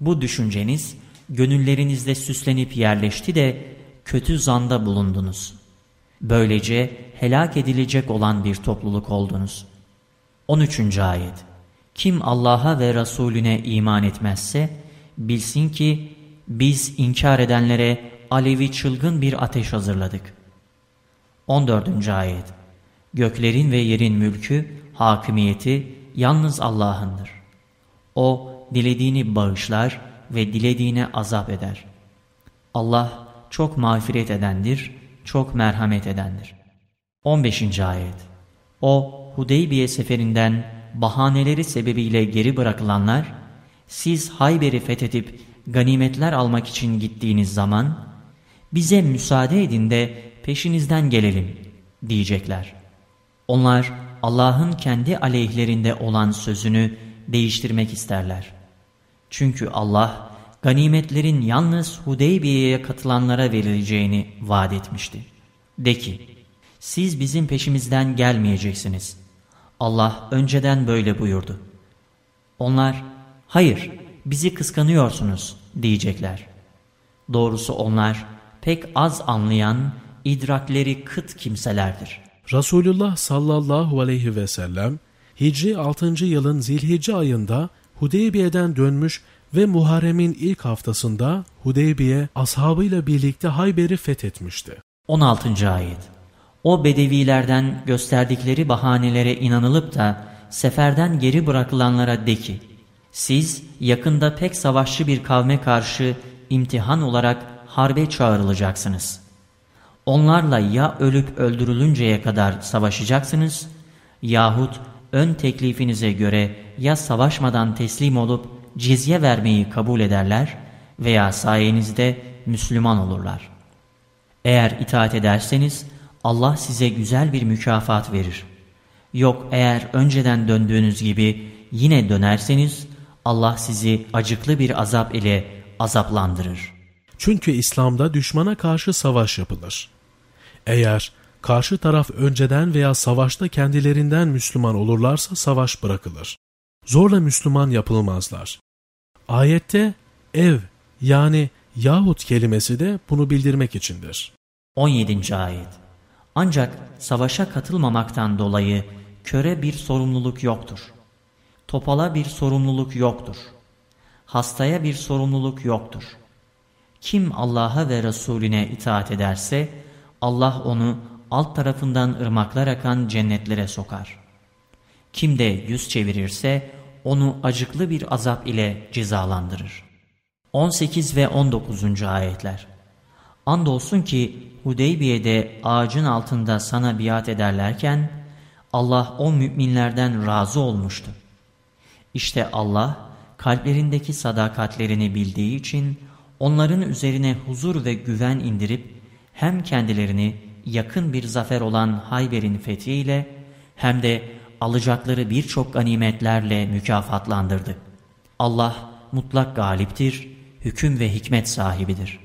Bu düşünceniz, gönüllerinizde süslenip yerleşti de kötü zanda bulundunuz. Böylece helak edilecek olan bir topluluk oldunuz. 13. Ayet Kim Allah'a ve Resulüne iman etmezse, bilsin ki biz inkar edenlere alevi çılgın bir ateş hazırladık. 14. Ayet Göklerin ve yerin mülkü, hakimiyeti yalnız Allah'ındır. O dilediğini bağışlar ve dilediğine azap eder. Allah çok mağfiret edendir, çok merhamet edendir. 15. Ayet O Hudeybiye seferinden bahaneleri sebebiyle geri bırakılanlar, siz Hayber'i fethedip ganimetler almak için gittiğiniz zaman, bize müsaade edin de peşinizden gelelim diyecekler. Onlar Allah'ın kendi aleyhlerinde olan sözünü değiştirmek isterler. Çünkü Allah ganimetlerin yalnız Hudeybiye'ye katılanlara verileceğini vaat etmişti. De ki, siz bizim peşimizden gelmeyeceksiniz. Allah önceden böyle buyurdu. Onlar, hayır bizi kıskanıyorsunuz diyecekler. Doğrusu onlar pek az anlayan, idrakleri kıt kimselerdir. Resulullah sallallahu aleyhi ve sellem Hicri 6. yılın Zilhicce ayında Hudeybiye'den dönmüş ve Muharrem'in ilk haftasında Hudeybiye ashabıyla birlikte Hayber'i fethetmişti. 16. Ayet O bedevilerden gösterdikleri bahanelere inanılıp da seferden geri bırakılanlara de ki, siz yakında pek savaşçı bir kavme karşı imtihan olarak harbe çağrılacaksınız. Onlarla ya ölüp öldürülünceye kadar savaşacaksınız yahut ön teklifinize göre ya savaşmadan teslim olup cizye vermeyi kabul ederler veya sayenizde Müslüman olurlar. Eğer itaat ederseniz Allah size güzel bir mükafat verir. Yok eğer önceden döndüğünüz gibi yine dönerseniz Allah sizi acıklı bir azap ile azaplandırır. Çünkü İslam'da düşmana karşı savaş yapılır. Eğer karşı taraf önceden veya savaşta kendilerinden Müslüman olurlarsa savaş bırakılır. Zorla Müslüman yapılmazlar. Ayette ev yani yahut kelimesi de bunu bildirmek içindir. 17. Ayet Ancak savaşa katılmamaktan dolayı köre bir sorumluluk yoktur. Topala bir sorumluluk yoktur. Hastaya bir sorumluluk yoktur. Kim Allah'a ve Resulüne itaat ederse Allah onu alt tarafından ırmaklar akan cennetlere sokar. Kim de yüz çevirirse onu acıklı bir azap ile cezalandırır. 18 ve 19. ayetler Andolsun ki Hudeybiye'de ağacın altında sana biat ederlerken Allah o müminlerden razı olmuştu. İşte Allah kalplerindeki sadakatlerini bildiği için onların üzerine huzur ve güven indirip hem kendilerini yakın bir zafer olan Hayber'in fethiyle hem de alacakları birçok ganimetlerle mükafatlandırdı. Allah mutlak galiptir, hüküm ve hikmet sahibidir.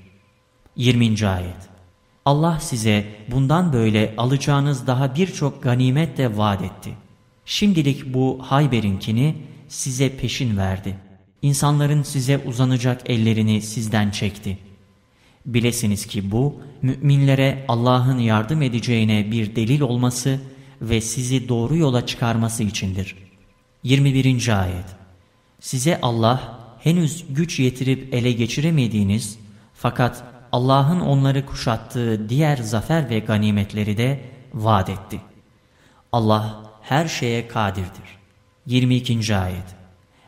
20. Ayet Allah size bundan böyle alacağınız daha birçok ganimet de vaat etti. Şimdilik bu Hayber'inkini size peşin verdi. İnsanların size uzanacak ellerini sizden çekti. Bilesiniz ki bu, müminlere Allah'ın yardım edeceğine bir delil olması ve sizi doğru yola çıkarması içindir. 21. Ayet Size Allah henüz güç yetirip ele geçiremediğiniz fakat Allah'ın onları kuşattığı diğer zafer ve ganimetleri de vaat etti. Allah her şeye kadirdir. 22. Ayet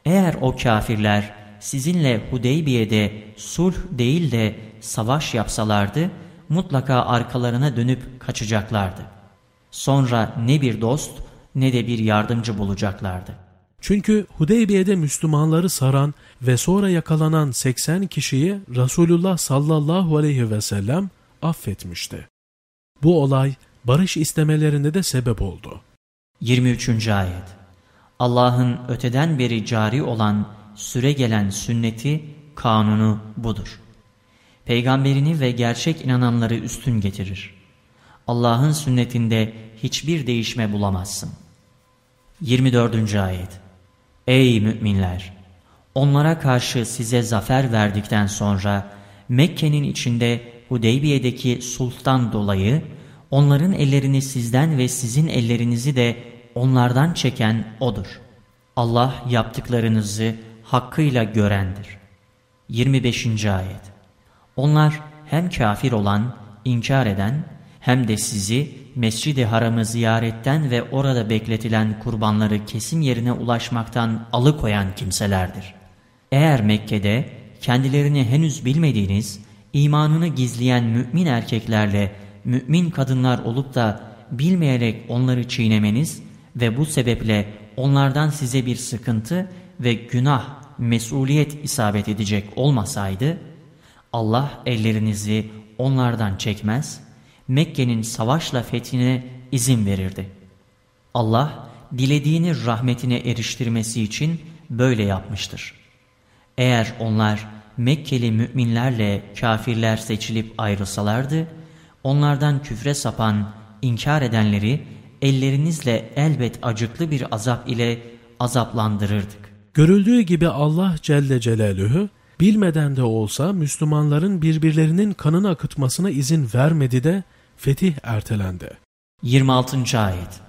Eğer o kafirler sizinle Hudeybiye'de sulh değil de savaş yapsalardı, mutlaka arkalarına dönüp kaçacaklardı. Sonra ne bir dost ne de bir yardımcı bulacaklardı. Çünkü Hudeybiye'de Müslümanları saran ve sonra yakalanan 80 kişiyi Resulullah sallallahu aleyhi ve sellem affetmişti. Bu olay barış istemelerine de sebep oldu. 23. Ayet Allah'ın öteden beri cari olan süre gelen sünneti, kanunu budur. Peygamberini ve gerçek inananları üstün getirir. Allah'ın sünnetinde hiçbir değişme bulamazsın. 24. Ayet Ey müminler! Onlara karşı size zafer verdikten sonra Mekke'nin içinde Hudeybiye'deki sulhtan dolayı onların ellerini sizden ve sizin ellerinizi de onlardan çeken O'dur. Allah yaptıklarınızı hakkıyla görendir. 25. Ayet Onlar hem kafir olan, inkar eden hem de sizi Mescid-i Haram'ı ziyaretten ve orada bekletilen kurbanları kesim yerine ulaşmaktan alıkoyan kimselerdir. Eğer Mekke'de kendilerini henüz bilmediğiniz, imanını gizleyen mümin erkeklerle mümin kadınlar olup da bilmeyerek onları çiğnemeniz ve bu sebeple onlardan size bir sıkıntı ve günah, mesuliyet isabet edecek olmasaydı, Allah ellerinizi onlardan çekmez, Mekke'nin savaşla fethine izin verirdi. Allah, dilediğini rahmetine eriştirmesi için böyle yapmıştır. Eğer onlar Mekkeli müminlerle kafirler seçilip ayrılsalardı, onlardan küfre sapan, inkar edenleri ellerinizle elbet acıklı bir azap ile azaplandırırdık. Görüldüğü gibi Allah Celle Celaluhu bilmeden de olsa Müslümanların birbirlerinin kanını akıtmasına izin vermedi de fetih ertelendi. 26. Ayet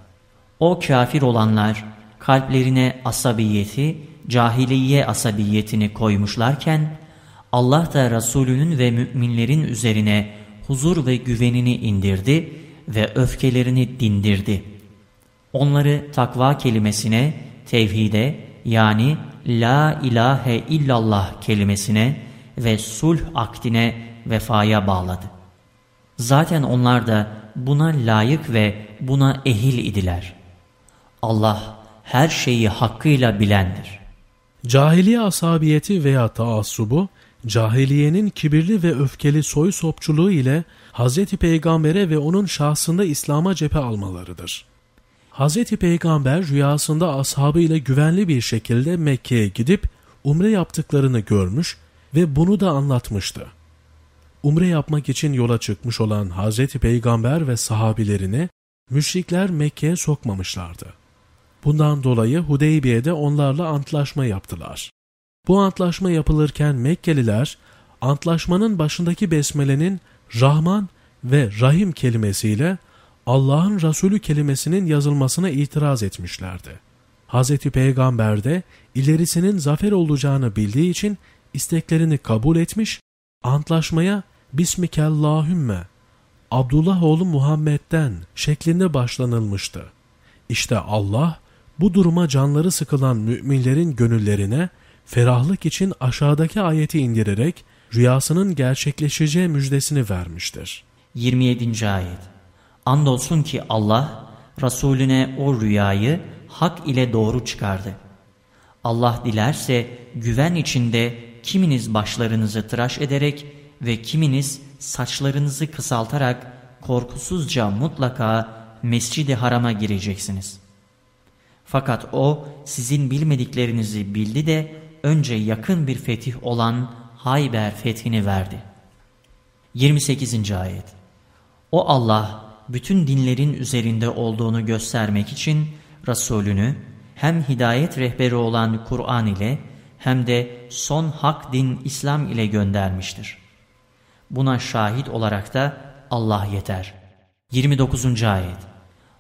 O kafir olanlar kalplerine asabiyeti, cahiliye asabiyetini koymuşlarken Allah da Resulünün ve müminlerin üzerine huzur ve güvenini indirdi ve öfkelerini dindirdi. Onları takva kelimesine, tevhide yani La ilahe illallah kelimesine ve sulh akdine vefaya bağladı. Zaten onlar da buna layık ve buna ehil idiler. Allah her şeyi hakkıyla bilendir. Cahiliye asabiyeti veya taassubu, cahiliyenin kibirli ve öfkeli soy sopçuluğu ile Hz. Peygamber'e ve onun şahsında İslam'a cephe almalarıdır. Hz. Peygamber rüyasında ashabı ile güvenli bir şekilde Mekke'ye gidip umre yaptıklarını görmüş ve bunu da anlatmıştı. Umre yapmak için yola çıkmış olan Hz. Peygamber ve sahabilerini müşrikler Mekke'ye sokmamışlardı. Bundan dolayı Hudeybiye'de onlarla antlaşma yaptılar. Bu antlaşma yapılırken Mekkeliler antlaşmanın başındaki besmelenin Rahman ve Rahim kelimesiyle Allah'ın Resulü kelimesinin yazılmasına itiraz etmişlerdi. Hz. Peygamber de ilerisinin zafer olacağını bildiği için isteklerini kabul etmiş, antlaşmaya Bismikallahümme Abdullah oğlu Muhammed'den şeklinde başlanılmıştı. İşte Allah bu duruma canları sıkılan müminlerin gönüllerine ferahlık için aşağıdaki ayeti indirerek rüyasının gerçekleşeceği müjdesini vermiştir. 27. Ayet Andolsun ki Allah Resulüne o rüyayı hak ile doğru çıkardı. Allah dilerse güven içinde kiminiz başlarınızı tıraş ederek ve kiminiz saçlarınızı kısaltarak korkusuzca mutlaka mescidi harama gireceksiniz. Fakat o sizin bilmediklerinizi bildi de önce yakın bir fetih olan Hayber fethini verdi. 28. Ayet O Allah bütün dinlerin üzerinde olduğunu göstermek için Resulünü hem hidayet rehberi olan Kur'an ile hem de son hak din İslam ile göndermiştir. Buna şahit olarak da Allah yeter. 29. Ayet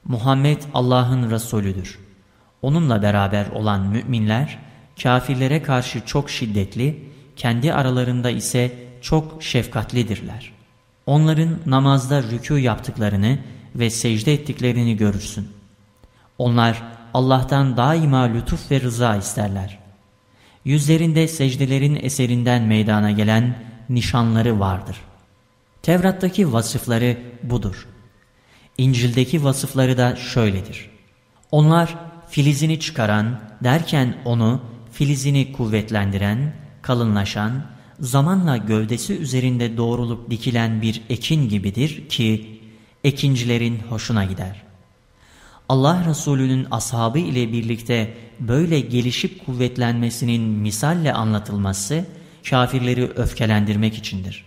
Muhammed Allah'ın Resulüdür. Onunla beraber olan müminler, kafirlere karşı çok şiddetli, kendi aralarında ise çok şefkatlidirler. Onların namazda rükû yaptıklarını ve secde ettiklerini görürsün. Onlar Allah'tan daima lütuf ve rıza isterler. Yüzlerinde secdelerin eserinden meydana gelen nişanları vardır. Tevrat'taki vasıfları budur. İncil'deki vasıfları da şöyledir. Onlar filizini çıkaran, derken onu filizini kuvvetlendiren, kalınlaşan, zamanla gövdesi üzerinde doğrulup dikilen bir ekin gibidir ki, ekincilerin hoşuna gider. Allah Resulü'nün ashabı ile birlikte böyle gelişip kuvvetlenmesinin misalle anlatılması, kafirleri öfkelendirmek içindir.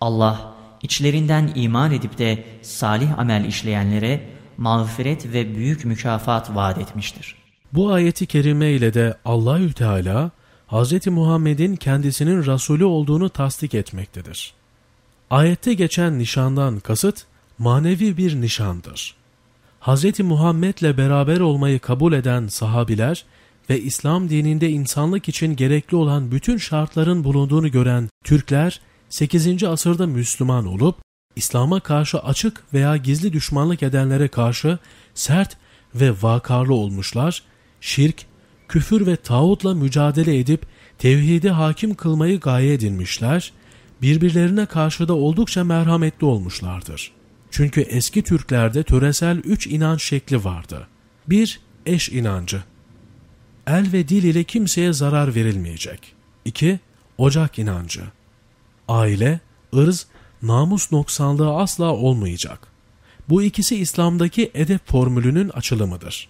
Allah, içlerinden iman edip de salih amel işleyenlere mağfiret ve büyük mükafat vaat etmiştir. Bu ayeti kerime ile de Allahü Teala Hz. Muhammed'in kendisinin Resulü olduğunu tasdik etmektedir. Ayette geçen nişandan kasıt manevi bir nişandır. Hz. Muhammed'le beraber olmayı kabul eden sahabiler ve İslam dininde insanlık için gerekli olan bütün şartların bulunduğunu gören Türkler 8. asırda Müslüman olup İslam'a karşı açık veya gizli düşmanlık edenlere karşı sert ve vakarlı olmuşlar, şirk, küfür ve tağutla mücadele edip tevhidi hakim kılmayı gaye edinmişler, birbirlerine karşı da oldukça merhametli olmuşlardır. Çünkü eski Türklerde töresel üç inanç şekli vardı. Bir, eş inancı. El ve dil ile kimseye zarar verilmeyecek. İki, ocak inancı. Aile, ırz, namus noksanlığı asla olmayacak. Bu ikisi İslam'daki edep formülünün açılımıdır.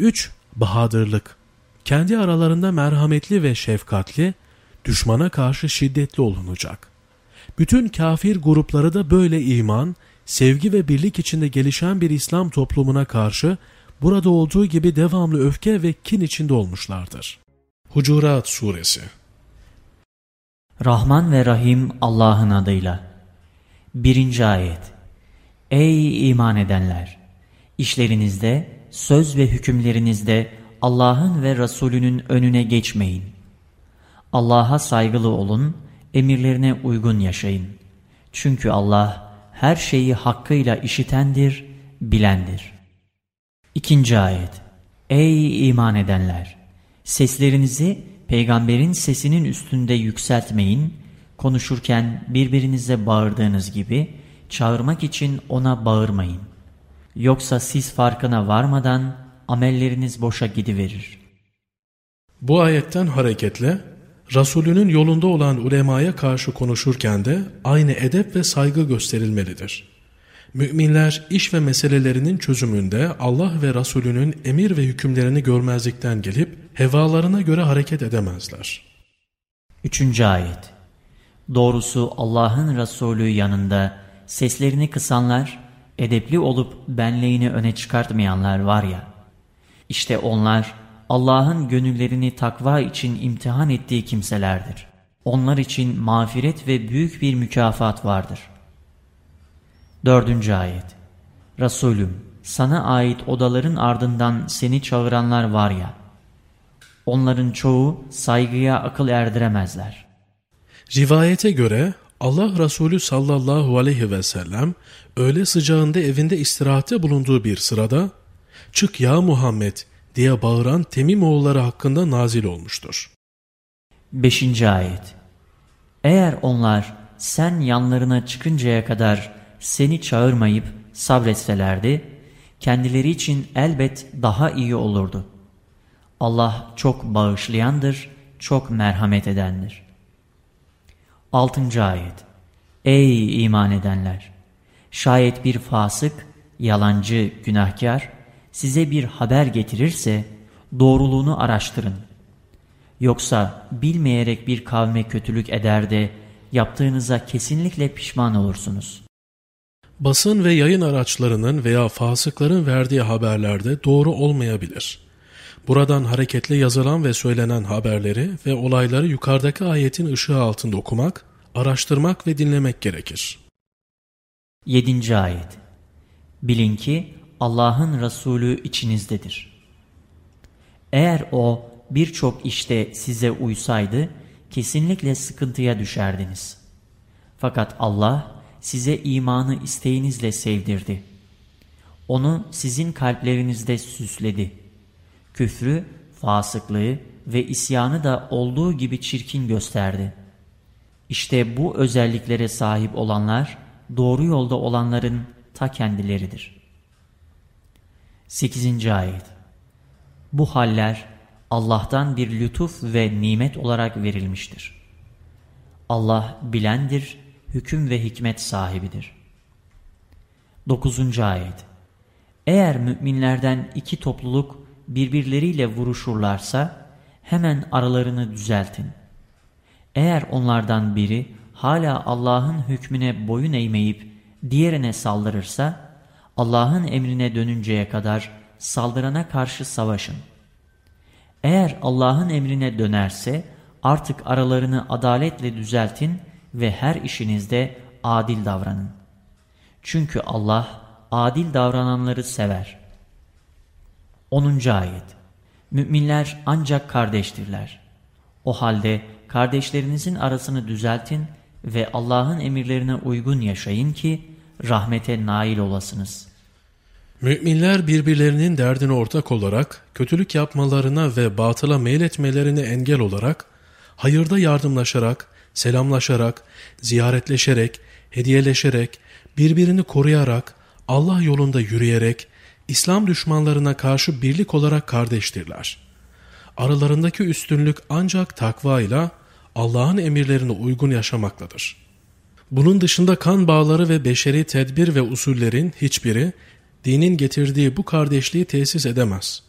3. Bahadırlık Kendi aralarında merhametli ve şefkatli, düşmana karşı şiddetli olunacak. Bütün kafir grupları da böyle iman, sevgi ve birlik içinde gelişen bir İslam toplumuna karşı burada olduğu gibi devamlı öfke ve kin içinde olmuşlardır. Hucurat Suresi Rahman ve Rahim Allah'ın adıyla. Birinci ayet. Ey iman edenler! İşlerinizde, söz ve hükümlerinizde Allah'ın ve Resulünün önüne geçmeyin. Allah'a saygılı olun, emirlerine uygun yaşayın. Çünkü Allah her şeyi hakkıyla işitendir, bilendir. İkinci ayet. Ey iman edenler! Seslerinizi peygamberin sesinin üstünde yükseltmeyin, konuşurken birbirinize bağırdığınız gibi çağırmak için ona bağırmayın. Yoksa siz farkına varmadan amelleriniz boşa gidiverir. Bu ayetten hareketle Resulünün yolunda olan ulemaya karşı konuşurken de aynı edep ve saygı gösterilmelidir. Müminler iş ve meselelerinin çözümünde Allah ve Resulünün emir ve hükümlerini görmezlikten gelip hevalarına göre hareket edemezler. Üçüncü ayet Doğrusu Allah'ın Resulü yanında seslerini kısanlar, edepli olup benliğini öne çıkartmayanlar var ya, işte onlar Allah'ın gönüllerini takva için imtihan ettiği kimselerdir. Onlar için mağfiret ve büyük bir mükafat vardır. Dördüncü ayet Resulüm sana ait odaların ardından seni çağıranlar var ya, onların çoğu saygıya akıl erdiremezler. Rivayete göre Allah Resulü sallallahu aleyhi ve sellem öğle sıcağında evinde istirahate bulunduğu bir sırada çık ya Muhammed diye bağıran Temim oğulları hakkında nazil olmuştur. 5. Ayet Eğer onlar sen yanlarına çıkıncaya kadar seni çağırmayıp sabretselerdi, kendileri için elbet daha iyi olurdu. Allah çok bağışlayandır, çok merhamet edendir. 6. Ayet Ey iman edenler! Şayet bir fasık, yalancı, günahkar, size bir haber getirirse doğruluğunu araştırın. Yoksa bilmeyerek bir kavme kötülük eder de yaptığınıza kesinlikle pişman olursunuz. Basın ve yayın araçlarının veya fasıkların verdiği haberlerde doğru olmayabilir. Buradan hareketle yazılan ve söylenen haberleri ve olayları yukarıdaki ayetin ışığı altında okumak, araştırmak ve dinlemek gerekir. 7. Ayet Bilin ki Allah'ın Resulü içinizdedir. Eğer o birçok işte size uysaydı kesinlikle sıkıntıya düşerdiniz. Fakat Allah size imanı isteğinizle sevdirdi. Onu sizin kalplerinizde süsledi. Küfrü, fasıklığı ve isyanı da olduğu gibi çirkin gösterdi. İşte bu özelliklere sahip olanlar doğru yolda olanların ta kendileridir. 8. Ayet Bu haller Allah'tan bir lütuf ve nimet olarak verilmiştir. Allah bilendir, hüküm ve hikmet sahibidir. 9. Ayet Eğer müminlerden iki topluluk birbirleriyle vuruşurlarsa hemen aralarını düzeltin. Eğer onlardan biri hala Allah'ın hükmüne boyun eğmeyip diğerine saldırırsa Allah'ın emrine dönünceye kadar saldırana karşı savaşın. Eğer Allah'ın emrine dönerse artık aralarını adaletle düzeltin ve her işinizde adil davranın. Çünkü Allah adil davrananları sever. 10. Ayet Müminler ancak kardeştirler. O halde kardeşlerinizin arasını düzeltin ve Allah'ın emirlerine uygun yaşayın ki rahmete nail olasınız. Müminler birbirlerinin derdine ortak olarak, kötülük yapmalarına ve batıla meyletmelerine engel olarak, hayırda yardımlaşarak, selamlaşarak, ziyaretleşerek, hediyeleşerek, birbirini koruyarak, Allah yolunda yürüyerek, İslam düşmanlarına karşı birlik olarak kardeştirler. Aralarındaki üstünlük ancak takva ile Allah'ın emirlerine uygun yaşamakladır. Bunun dışında kan bağları ve beşeri tedbir ve usullerin hiçbiri dinin getirdiği bu kardeşliği tesis edemez.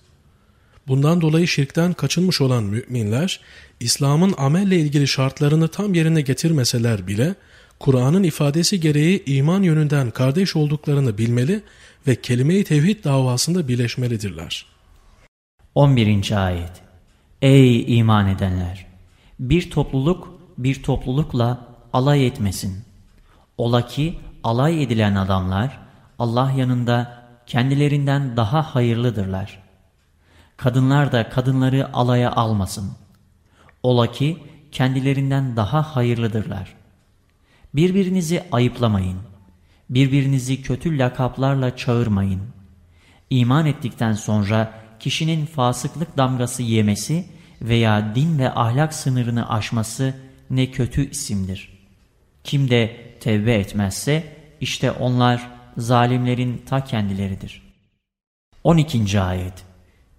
Bundan dolayı şirkten kaçınmış olan müminler, İslam'ın amelle ilgili şartlarını tam yerine getirmeseler bile, Kur'an'ın ifadesi gereği iman yönünden kardeş olduklarını bilmeli ve kelime-i tevhid davasında birleşmelidirler. 11. Ayet Ey iman edenler! Bir topluluk bir toplulukla alay etmesin. Ola ki alay edilen adamlar Allah yanında kendilerinden daha hayırlıdırlar. Kadınlar da kadınları alaya almasın. Ola ki kendilerinden daha hayırlıdırlar. Birbirinizi ayıplamayın. Birbirinizi kötü lakaplarla çağırmayın. İman ettikten sonra kişinin fasıklık damgası yemesi veya din ve ahlak sınırını aşması ne kötü isimdir. Kim de tevbe etmezse işte onlar zalimlerin ta kendileridir. 12. Ayet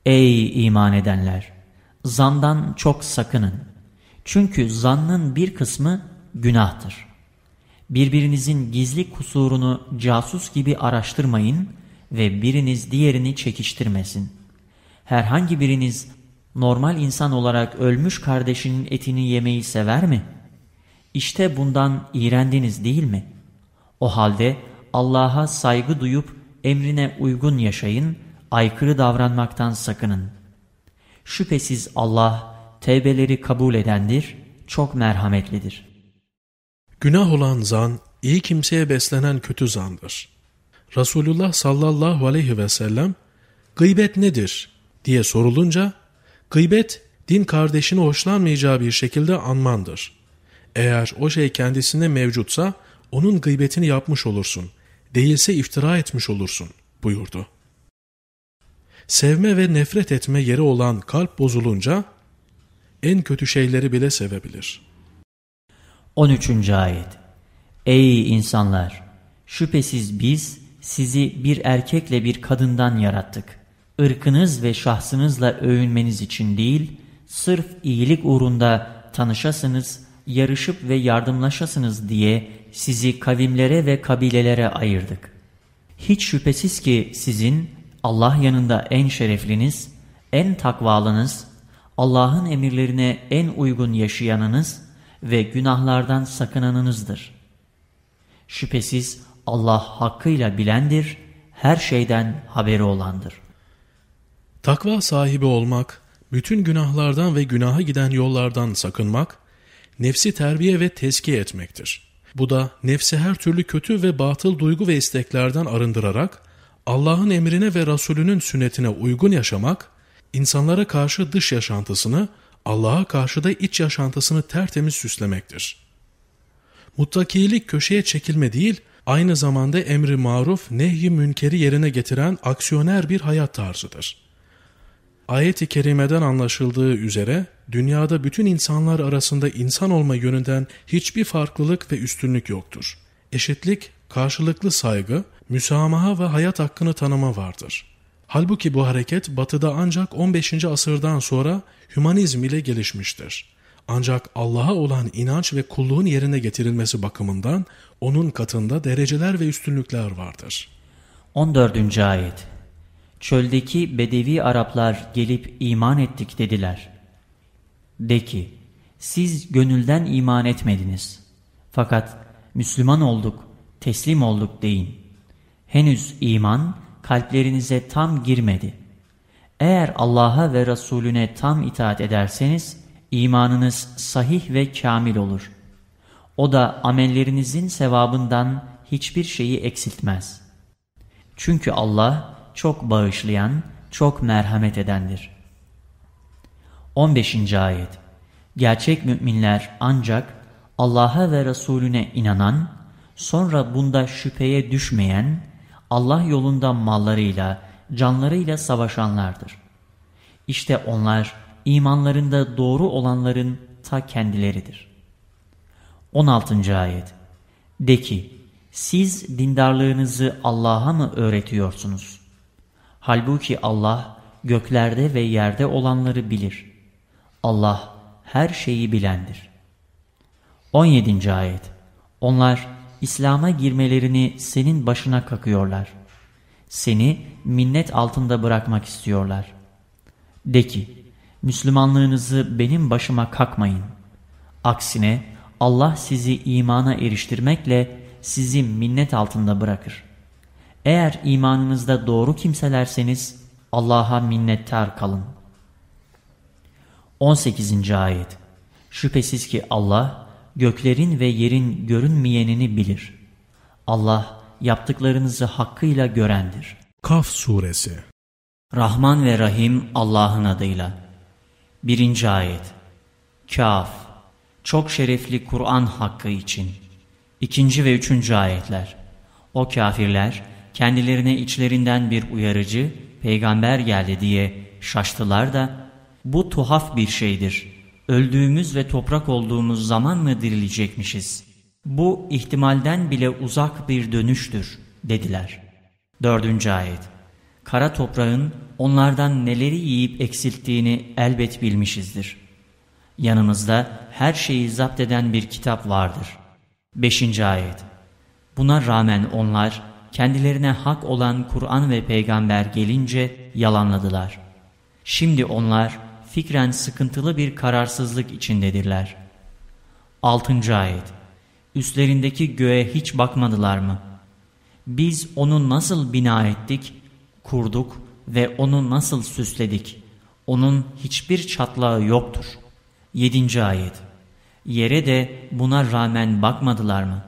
Ey iman edenler! Zandan çok sakının. Çünkü zannın bir kısmı günahtır. Birbirinizin gizli kusurunu casus gibi araştırmayın ve biriniz diğerini çekiştirmesin. Herhangi biriniz normal insan olarak ölmüş kardeşinin etini yemeyi sever mi? İşte bundan iğrendiniz değil mi? O halde Allah'a saygı duyup emrine uygun yaşayın, aykırı davranmaktan sakının. Şüphesiz Allah tevbeleri kabul edendir, çok merhametlidir. Günah olan zan, iyi kimseye beslenen kötü zandır. Resulullah sallallahu aleyhi ve sellem, gıybet nedir diye sorulunca, gıybet din kardeşini hoşlanmayacağı bir şekilde anmandır. Eğer o şey kendisinde mevcutsa, onun gıybetini yapmış olursun değilse iftira etmiş olursun buyurdu. Sevme ve nefret etme yeri olan kalp bozulunca en kötü şeyleri bile sevebilir. 13. Ayet Ey insanlar! Şüphesiz biz sizi bir erkekle bir kadından yarattık. Irkınız ve şahsınızla övünmeniz için değil, sırf iyilik uğrunda tanışasınız, yarışıp ve yardımlaşasınız diye sizi kavimlere ve kabilelere ayırdık. Hiç şüphesiz ki sizin Allah yanında en şerefliniz, en takvalınız, Allah'ın emirlerine en uygun yaşayanınız ve günahlardan sakınanınızdır. Şüphesiz Allah hakkıyla bilendir, her şeyden haberi olandır. Takva sahibi olmak, bütün günahlardan ve günaha giden yollardan sakınmak, nefsi terbiye ve tezkiye etmektir. Bu da nefsi her türlü kötü ve batıl duygu ve isteklerden arındırarak Allah'ın emrine ve Resulünün sünnetine uygun yaşamak, insanlara karşı dış yaşantısını, Allah'a karşı da iç yaşantısını tertemiz süslemektir. Muttakilik köşeye çekilme değil, aynı zamanda emri maruf, nehyi münkeri yerine getiren aksiyoner bir hayat tarzıdır. Ayet-i kerimeden anlaşıldığı üzere dünyada bütün insanlar arasında insan olma yönünden hiçbir farklılık ve üstünlük yoktur. Eşitlik, karşılıklı saygı, müsamaha ve hayat hakkını tanıma vardır. Halbuki bu hareket batıda ancak 15. asırdan sonra hümanizm ile gelişmiştir. Ancak Allah'a olan inanç ve kulluğun yerine getirilmesi bakımından onun katında dereceler ve üstünlükler vardır. 14. Ayet Çöldeki Bedevi Araplar gelip iman ettik dediler. De ki, siz gönülden iman etmediniz. Fakat Müslüman olduk, teslim olduk deyin. Henüz iman kalplerinize tam girmedi. Eğer Allah'a ve Resulüne tam itaat ederseniz, imanınız sahih ve kamil olur. O da amellerinizin sevabından hiçbir şeyi eksiltmez. Çünkü Allah çok bağışlayan, çok merhamet edendir. 15. Ayet Gerçek müminler ancak Allah'a ve Resulüne inanan, sonra bunda şüpheye düşmeyen, Allah yolunda mallarıyla, canlarıyla savaşanlardır. İşte onlar imanlarında doğru olanların ta kendileridir. 16. Ayet De ki, siz dindarlığınızı Allah'a mı öğretiyorsunuz? Halbuki Allah göklerde ve yerde olanları bilir. Allah her şeyi bilendir. 17. Ayet Onlar İslam'a girmelerini senin başına kakıyorlar. Seni minnet altında bırakmak istiyorlar. De ki, Müslümanlığınızı benim başıma kakmayın. Aksine Allah sizi imana eriştirmekle sizi minnet altında bırakır. Eğer imanınızda doğru kimselerseniz Allah'a minnettar kalın. 18. Ayet Şüphesiz ki Allah göklerin ve yerin görünmeyenini bilir. Allah yaptıklarınızı hakkıyla görendir. Kaf Suresi Rahman ve Rahim Allah'ın adıyla. 1. Ayet Kaf Çok şerefli Kur'an hakkı için. 2. ve 3. Ayetler O kafirler kendilerine içlerinden bir uyarıcı, peygamber geldi diye şaştılar da bu tuhaf bir şeydir. Öldüğümüz ve toprak olduğumuz zaman mı dirilecekmişiz? Bu ihtimalden bile uzak bir dönüştür dediler. Dördüncü ayet Kara toprağın onlardan neleri yiyip eksilttiğini elbet bilmişizdir. Yanımızda her şeyi zapt eden bir kitap vardır. Beşinci ayet Buna rağmen onlar kendilerine hak olan Kur'an ve peygamber gelince yalanladılar. Şimdi onlar fikren sıkıntılı bir kararsızlık içindedirler. 6. Ayet Üstlerindeki göğe hiç bakmadılar mı? Biz onu nasıl bina ettik, kurduk ve onu nasıl süsledik? Onun hiçbir çatlağı yoktur. 7. Ayet Yere de buna rağmen bakmadılar mı?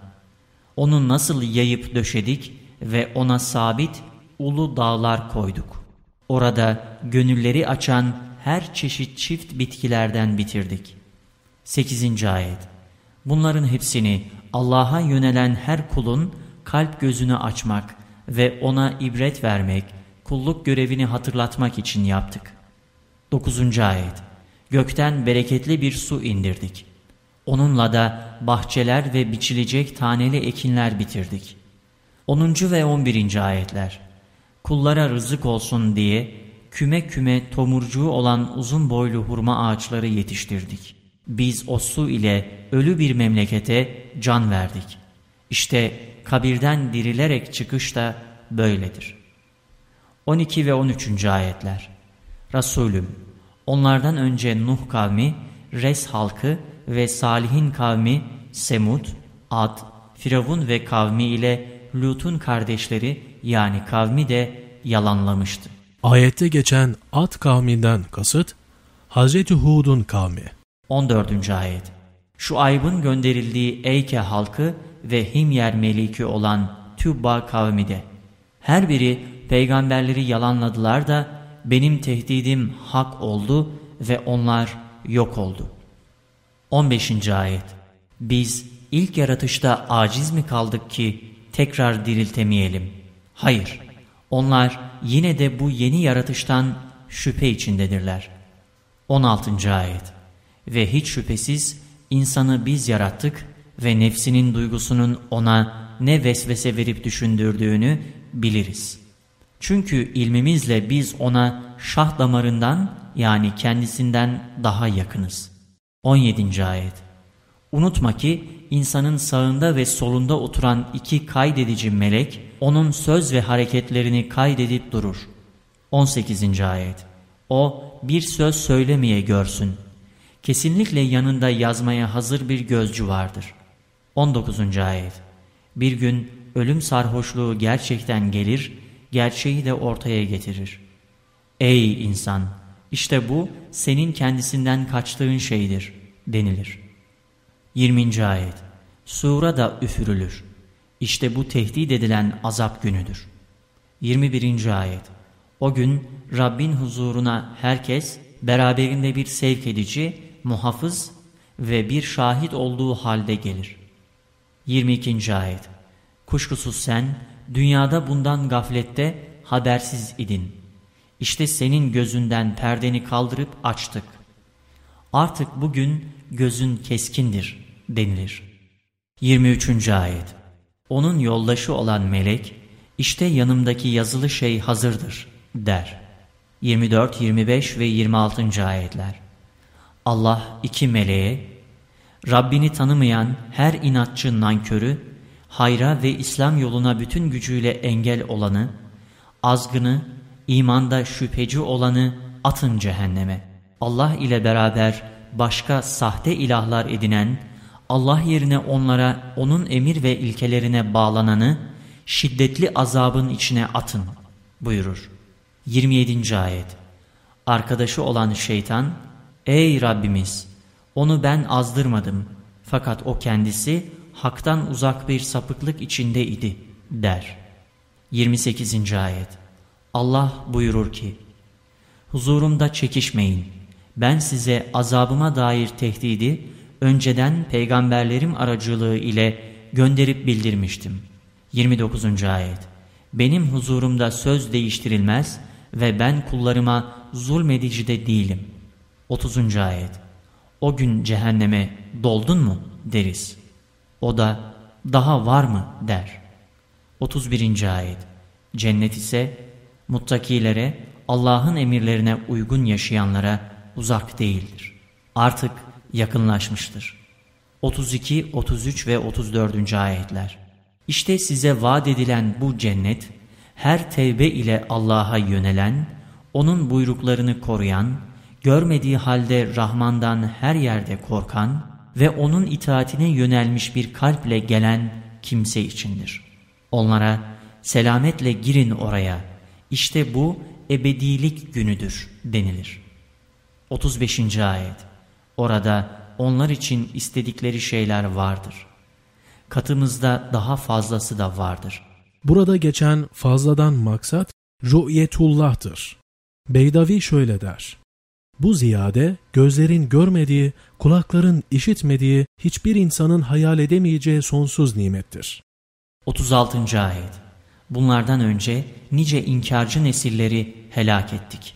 Onu nasıl yayıp döşedik ve ona sabit ulu dağlar koyduk. Orada gönülleri açan her çeşit çift bitkilerden bitirdik. 8. Ayet Bunların hepsini Allah'a yönelen her kulun kalp gözünü açmak ve ona ibret vermek, kulluk görevini hatırlatmak için yaptık. 9. Ayet Gökten bereketli bir su indirdik. Onunla da bahçeler ve biçilecek taneli ekinler bitirdik. 10. ve 11. ayetler Kullara rızık olsun diye küme küme tomurcuğu olan uzun boylu hurma ağaçları yetiştirdik. Biz o su ile ölü bir memlekete can verdik. İşte kabirden dirilerek çıkış da böyledir. 12 ve 13. ayetler Resulüm, onlardan önce Nuh kavmi, Res halkı ve Salih'in kavmi Semud, Ad, Firavun ve kavmi ile Lut'un kardeşleri yani kavmi de yalanlamıştı. Ayette geçen Ad kavminden kasıt Hazreti Hud'un kavmi. 14. ayet Şuayb'ın gönderildiği Eyke halkı ve Himyer meliki olan Tübba kavmi de. Her biri peygamberleri yalanladılar da benim tehdidim hak oldu ve onlar yok oldu. 15. Ayet Biz ilk yaratışta aciz mi kaldık ki tekrar diriltemeyelim? Hayır, onlar yine de bu yeni yaratıştan şüphe içindedirler. 16. Ayet Ve hiç şüphesiz insanı biz yarattık ve nefsinin duygusunun ona ne vesvese verip düşündürdüğünü biliriz. Çünkü ilmimizle biz ona şah damarından yani kendisinden daha yakınız. 17. Ayet Unutma ki insanın sağında ve solunda oturan iki kaydedici melek onun söz ve hareketlerini kaydedip durur. 18. Ayet O bir söz söylemeye görsün. Kesinlikle yanında yazmaya hazır bir gözcü vardır. 19. Ayet Bir gün ölüm sarhoşluğu gerçekten gelir, gerçeği de ortaya getirir. Ey insan! İşte bu senin kendisinden kaçtığın şeydir denilir. 20. Ayet Sura da üfürülür. İşte bu tehdit edilen azap günüdür. 21. Ayet O gün Rabbin huzuruna herkes beraberinde bir sevk edici, muhafız ve bir şahit olduğu halde gelir. 22. Ayet Kuşkusuz sen dünyada bundan gaflette habersiz idin. İşte senin gözünden perdeni kaldırıp açtık. Artık bugün gözün keskindir denilir. 23. Ayet Onun yoldaşı olan melek, işte yanımdaki yazılı şey hazırdır der. 24, 25 ve 26. ayetler Allah iki meleğe, Rabbini tanımayan her inatçı nankörü, hayra ve İslam yoluna bütün gücüyle engel olanı, azgını, imanda şüpheci olanı atın cehenneme. Allah ile beraber başka sahte ilahlar edinen, Allah yerine onlara onun emir ve ilkelerine bağlananı şiddetli azabın içine atın buyurur. 27. Ayet Arkadaşı olan şeytan, Ey Rabbimiz! Onu ben azdırmadım fakat o kendisi haktan uzak bir sapıklık içinde idi der. 28. Ayet Allah buyurur ki, Huzurumda çekişmeyin, ben size azabıma dair tehdidi önceden peygamberlerim aracılığı ile gönderip bildirmiştim. 29. Ayet Benim huzurumda söz değiştirilmez ve ben kullarıma zulmedici de değilim. 30. Ayet O gün cehenneme doldun mu deriz. O da daha var mı der. 31. Ayet Cennet ise muttakilere Allah'ın emirlerine uygun yaşayanlara uzak değildir. Artık yakınlaşmıştır. 32, 33 ve 34. ayetler İşte size vaat edilen bu cennet, her tevbe ile Allah'a yönelen, onun buyruklarını koruyan, görmediği halde Rahman'dan her yerde korkan ve onun itaatine yönelmiş bir kalple gelen kimse içindir. Onlara selametle girin oraya, işte bu ebedilik günüdür denilir. 35. Ayet Orada onlar için istedikleri şeyler vardır. Katımızda daha fazlası da vardır. Burada geçen fazladan maksat ru'yetullah'tır. Beydavi şöyle der. Bu ziyade gözlerin görmediği, kulakların işitmediği, hiçbir insanın hayal edemeyeceği sonsuz nimettir. 36. Ayet Bunlardan önce nice inkarcı nesilleri helak ettik.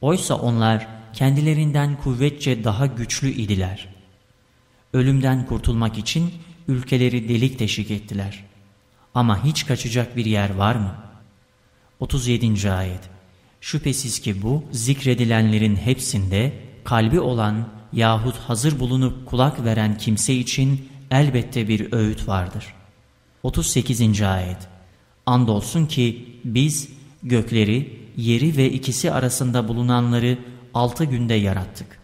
Oysa onlar kendilerinden kuvvetçe daha güçlü idiler. Ölümden kurtulmak için ülkeleri delik teşvik ettiler. Ama hiç kaçacak bir yer var mı? 37. Ayet Şüphesiz ki bu zikredilenlerin hepsinde kalbi olan yahut hazır bulunup kulak veren kimse için elbette bir öğüt vardır. 38. Ayet Andolsun ki biz gökleri, yeri ve ikisi arasında bulunanları altı günde yarattık.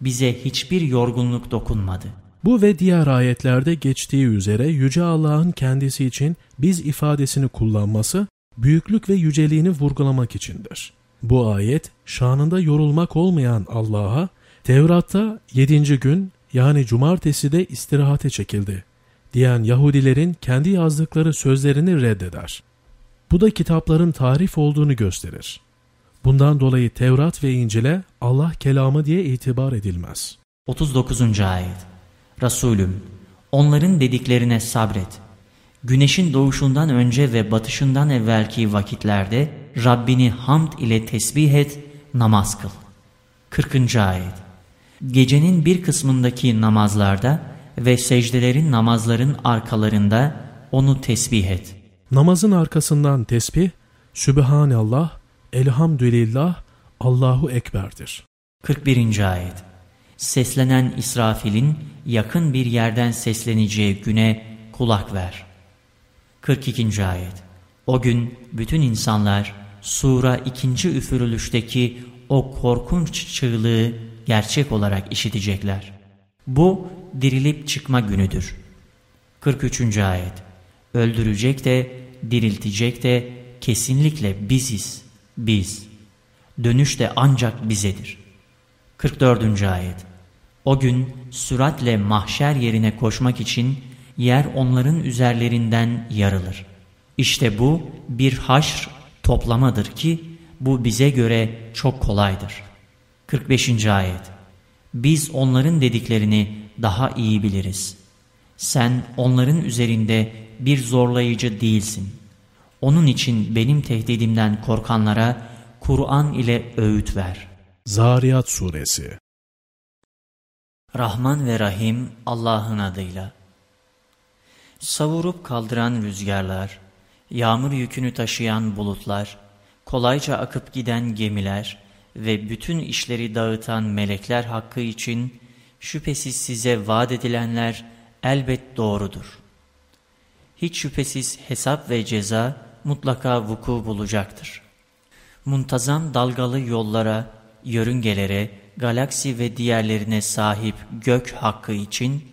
Bize hiçbir yorgunluk dokunmadı. Bu ve diğer ayetlerde geçtiği üzere Yüce Allah'ın kendisi için biz ifadesini kullanması büyüklük ve yüceliğini vurgulamak içindir. Bu ayet şanında yorulmak olmayan Allah'a Tevrat'ta yedinci gün yani cumartesi de istirahate çekildi diyen Yahudilerin kendi yazdıkları sözlerini reddeder. Bu da kitapların tarif olduğunu gösterir. Bundan dolayı Tevrat ve İncil'e Allah kelamı diye itibar edilmez. 39. Ayet Resulüm, onların dediklerine sabret. Güneşin doğuşundan önce ve batışından evvelki vakitlerde Rabbini hamd ile tesbih et, namaz kıl. 40. Ayet Gecenin bir kısmındaki namazlarda ve secdelerin namazların arkalarında onu tesbih et. Namazın arkasından tesbih, Sübhanallah, Elhamdülillah, Allahu Ekber'dir. 41. Ayet Seslenen İsrafil'in yakın bir yerden sesleneceği güne kulak ver. 42. Ayet O gün bütün insanlar sura ikinci üfürülüşteki o korkunç çığlığı gerçek olarak işitecekler. Bu dirilip çıkma günüdür. 43. Ayet Öldürecek de, diriltecek de kesinlikle biziz, biz. Dönüş de ancak bizedir. 44. Ayet O gün süratle mahşer yerine koşmak için yer onların üzerlerinden yarılır. İşte bu bir haşr toplamadır ki bu bize göre çok kolaydır. 45. Ayet Biz onların dediklerini daha iyi biliriz. Sen onların üzerinde bir zorlayıcı değilsin. Onun için benim tehdidimden korkanlara Kur'an ile öğüt ver. Zariyat Suresi Rahman ve Rahim Allah'ın adıyla. Savurup kaldıran rüzgarlar, yağmur yükünü taşıyan bulutlar, kolayca akıp giden gemiler ve bütün işleri dağıtan melekler hakkı için şüphesiz size vaat edilenler elbet doğrudur. Hiç şüphesiz hesap ve ceza mutlaka vuku bulacaktır. Muntazam dalgalı yollara, yörüngelere, galaksi ve diğerlerine sahip gök hakkı için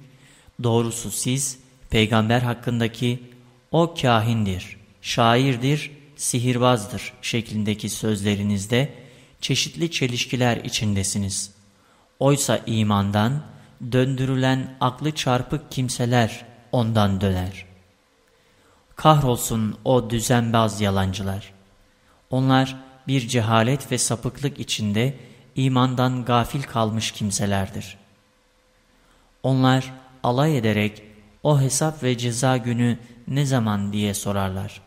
doğrusu siz peygamber hakkındaki o kahindir, şairdir, sihirbazdır şeklindeki sözlerinizde çeşitli çelişkiler içindesiniz. Oysa imandan döndürülen aklı çarpık kimseler ondan döner. Kahrolsun o düzenbaz yalancılar. Onlar bir cehalet ve sapıklık içinde imandan gafil kalmış kimselerdir. Onlar alay ederek o hesap ve ceza günü ne zaman diye sorarlar.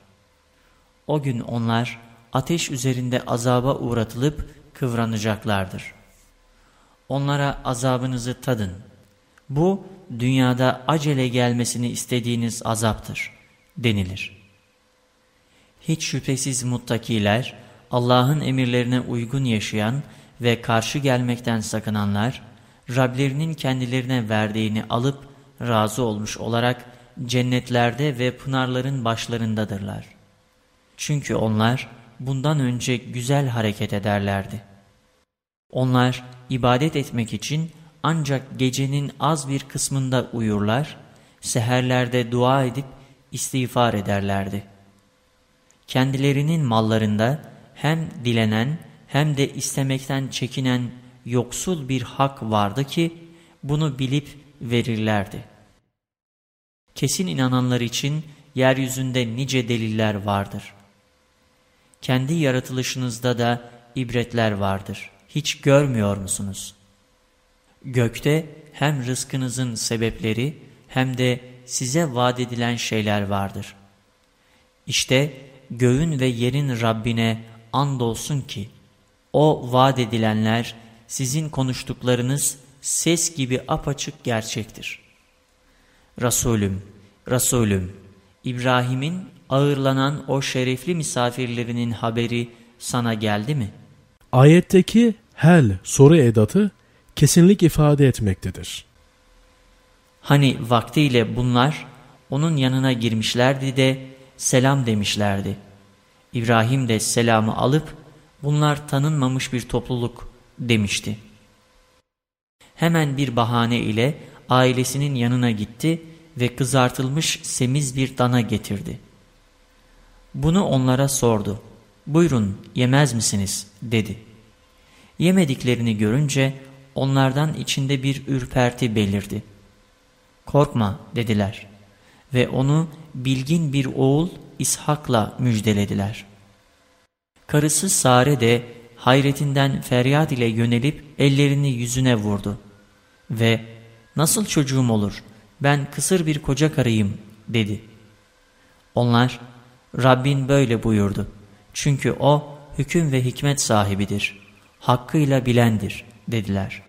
O gün onlar ateş üzerinde azaba uğratılıp kıvranacaklardır. Onlara azabınızı tadın. Bu dünyada acele gelmesini istediğiniz azaptır denilir. Hiç şüphesiz muttakiler Allah'ın emirlerine uygun yaşayan ve karşı gelmekten sakınanlar Rablerinin kendilerine verdiğini alıp razı olmuş olarak cennetlerde ve pınarların başlarındadırlar. Çünkü onlar bundan önce güzel hareket ederlerdi. Onlar ibadet etmek için ancak gecenin az bir kısmında uyurlar, seherlerde dua edip istiğfar ederlerdi. Kendilerinin mallarında hem dilenen hem de istemekten çekinen yoksul bir hak vardı ki bunu bilip verirlerdi. Kesin inananlar için yeryüzünde nice deliller vardır. Kendi yaratılışınızda da ibretler vardır. Hiç görmüyor musunuz? Gökte hem rızkınızın sebepleri hem de size vaat edilen şeyler vardır. İşte göğün ve yerin Rabbine andolsun ki o vaat edilenler sizin konuştuklarınız ses gibi apaçık gerçektir. Resulüm, Resulüm, İbrahim'in ağırlanan o şerefli misafirlerinin haberi sana geldi mi? Ayetteki hel soru edatı kesinlik ifade etmektedir. Hani vaktiyle bunlar onun yanına girmişlerdi de selam demişlerdi. İbrahim de selamı alıp bunlar tanınmamış bir topluluk demişti. Hemen bir bahane ile ailesinin yanına gitti ve kızartılmış semiz bir dana getirdi. Bunu onlara sordu. Buyurun yemez misiniz dedi. Yemediklerini görünce onlardan içinde bir ürperti belirdi. Korkma dediler ve onu bilgin bir oğul İshak'la müjdelediler. Karısı Sare de hayretinden feryat ile yönelip ellerini yüzüne vurdu ve nasıl çocuğum olur ben kısır bir koca karıyım dedi. Onlar Rabbin böyle buyurdu çünkü o hüküm ve hikmet sahibidir, hakkıyla bilendir dediler.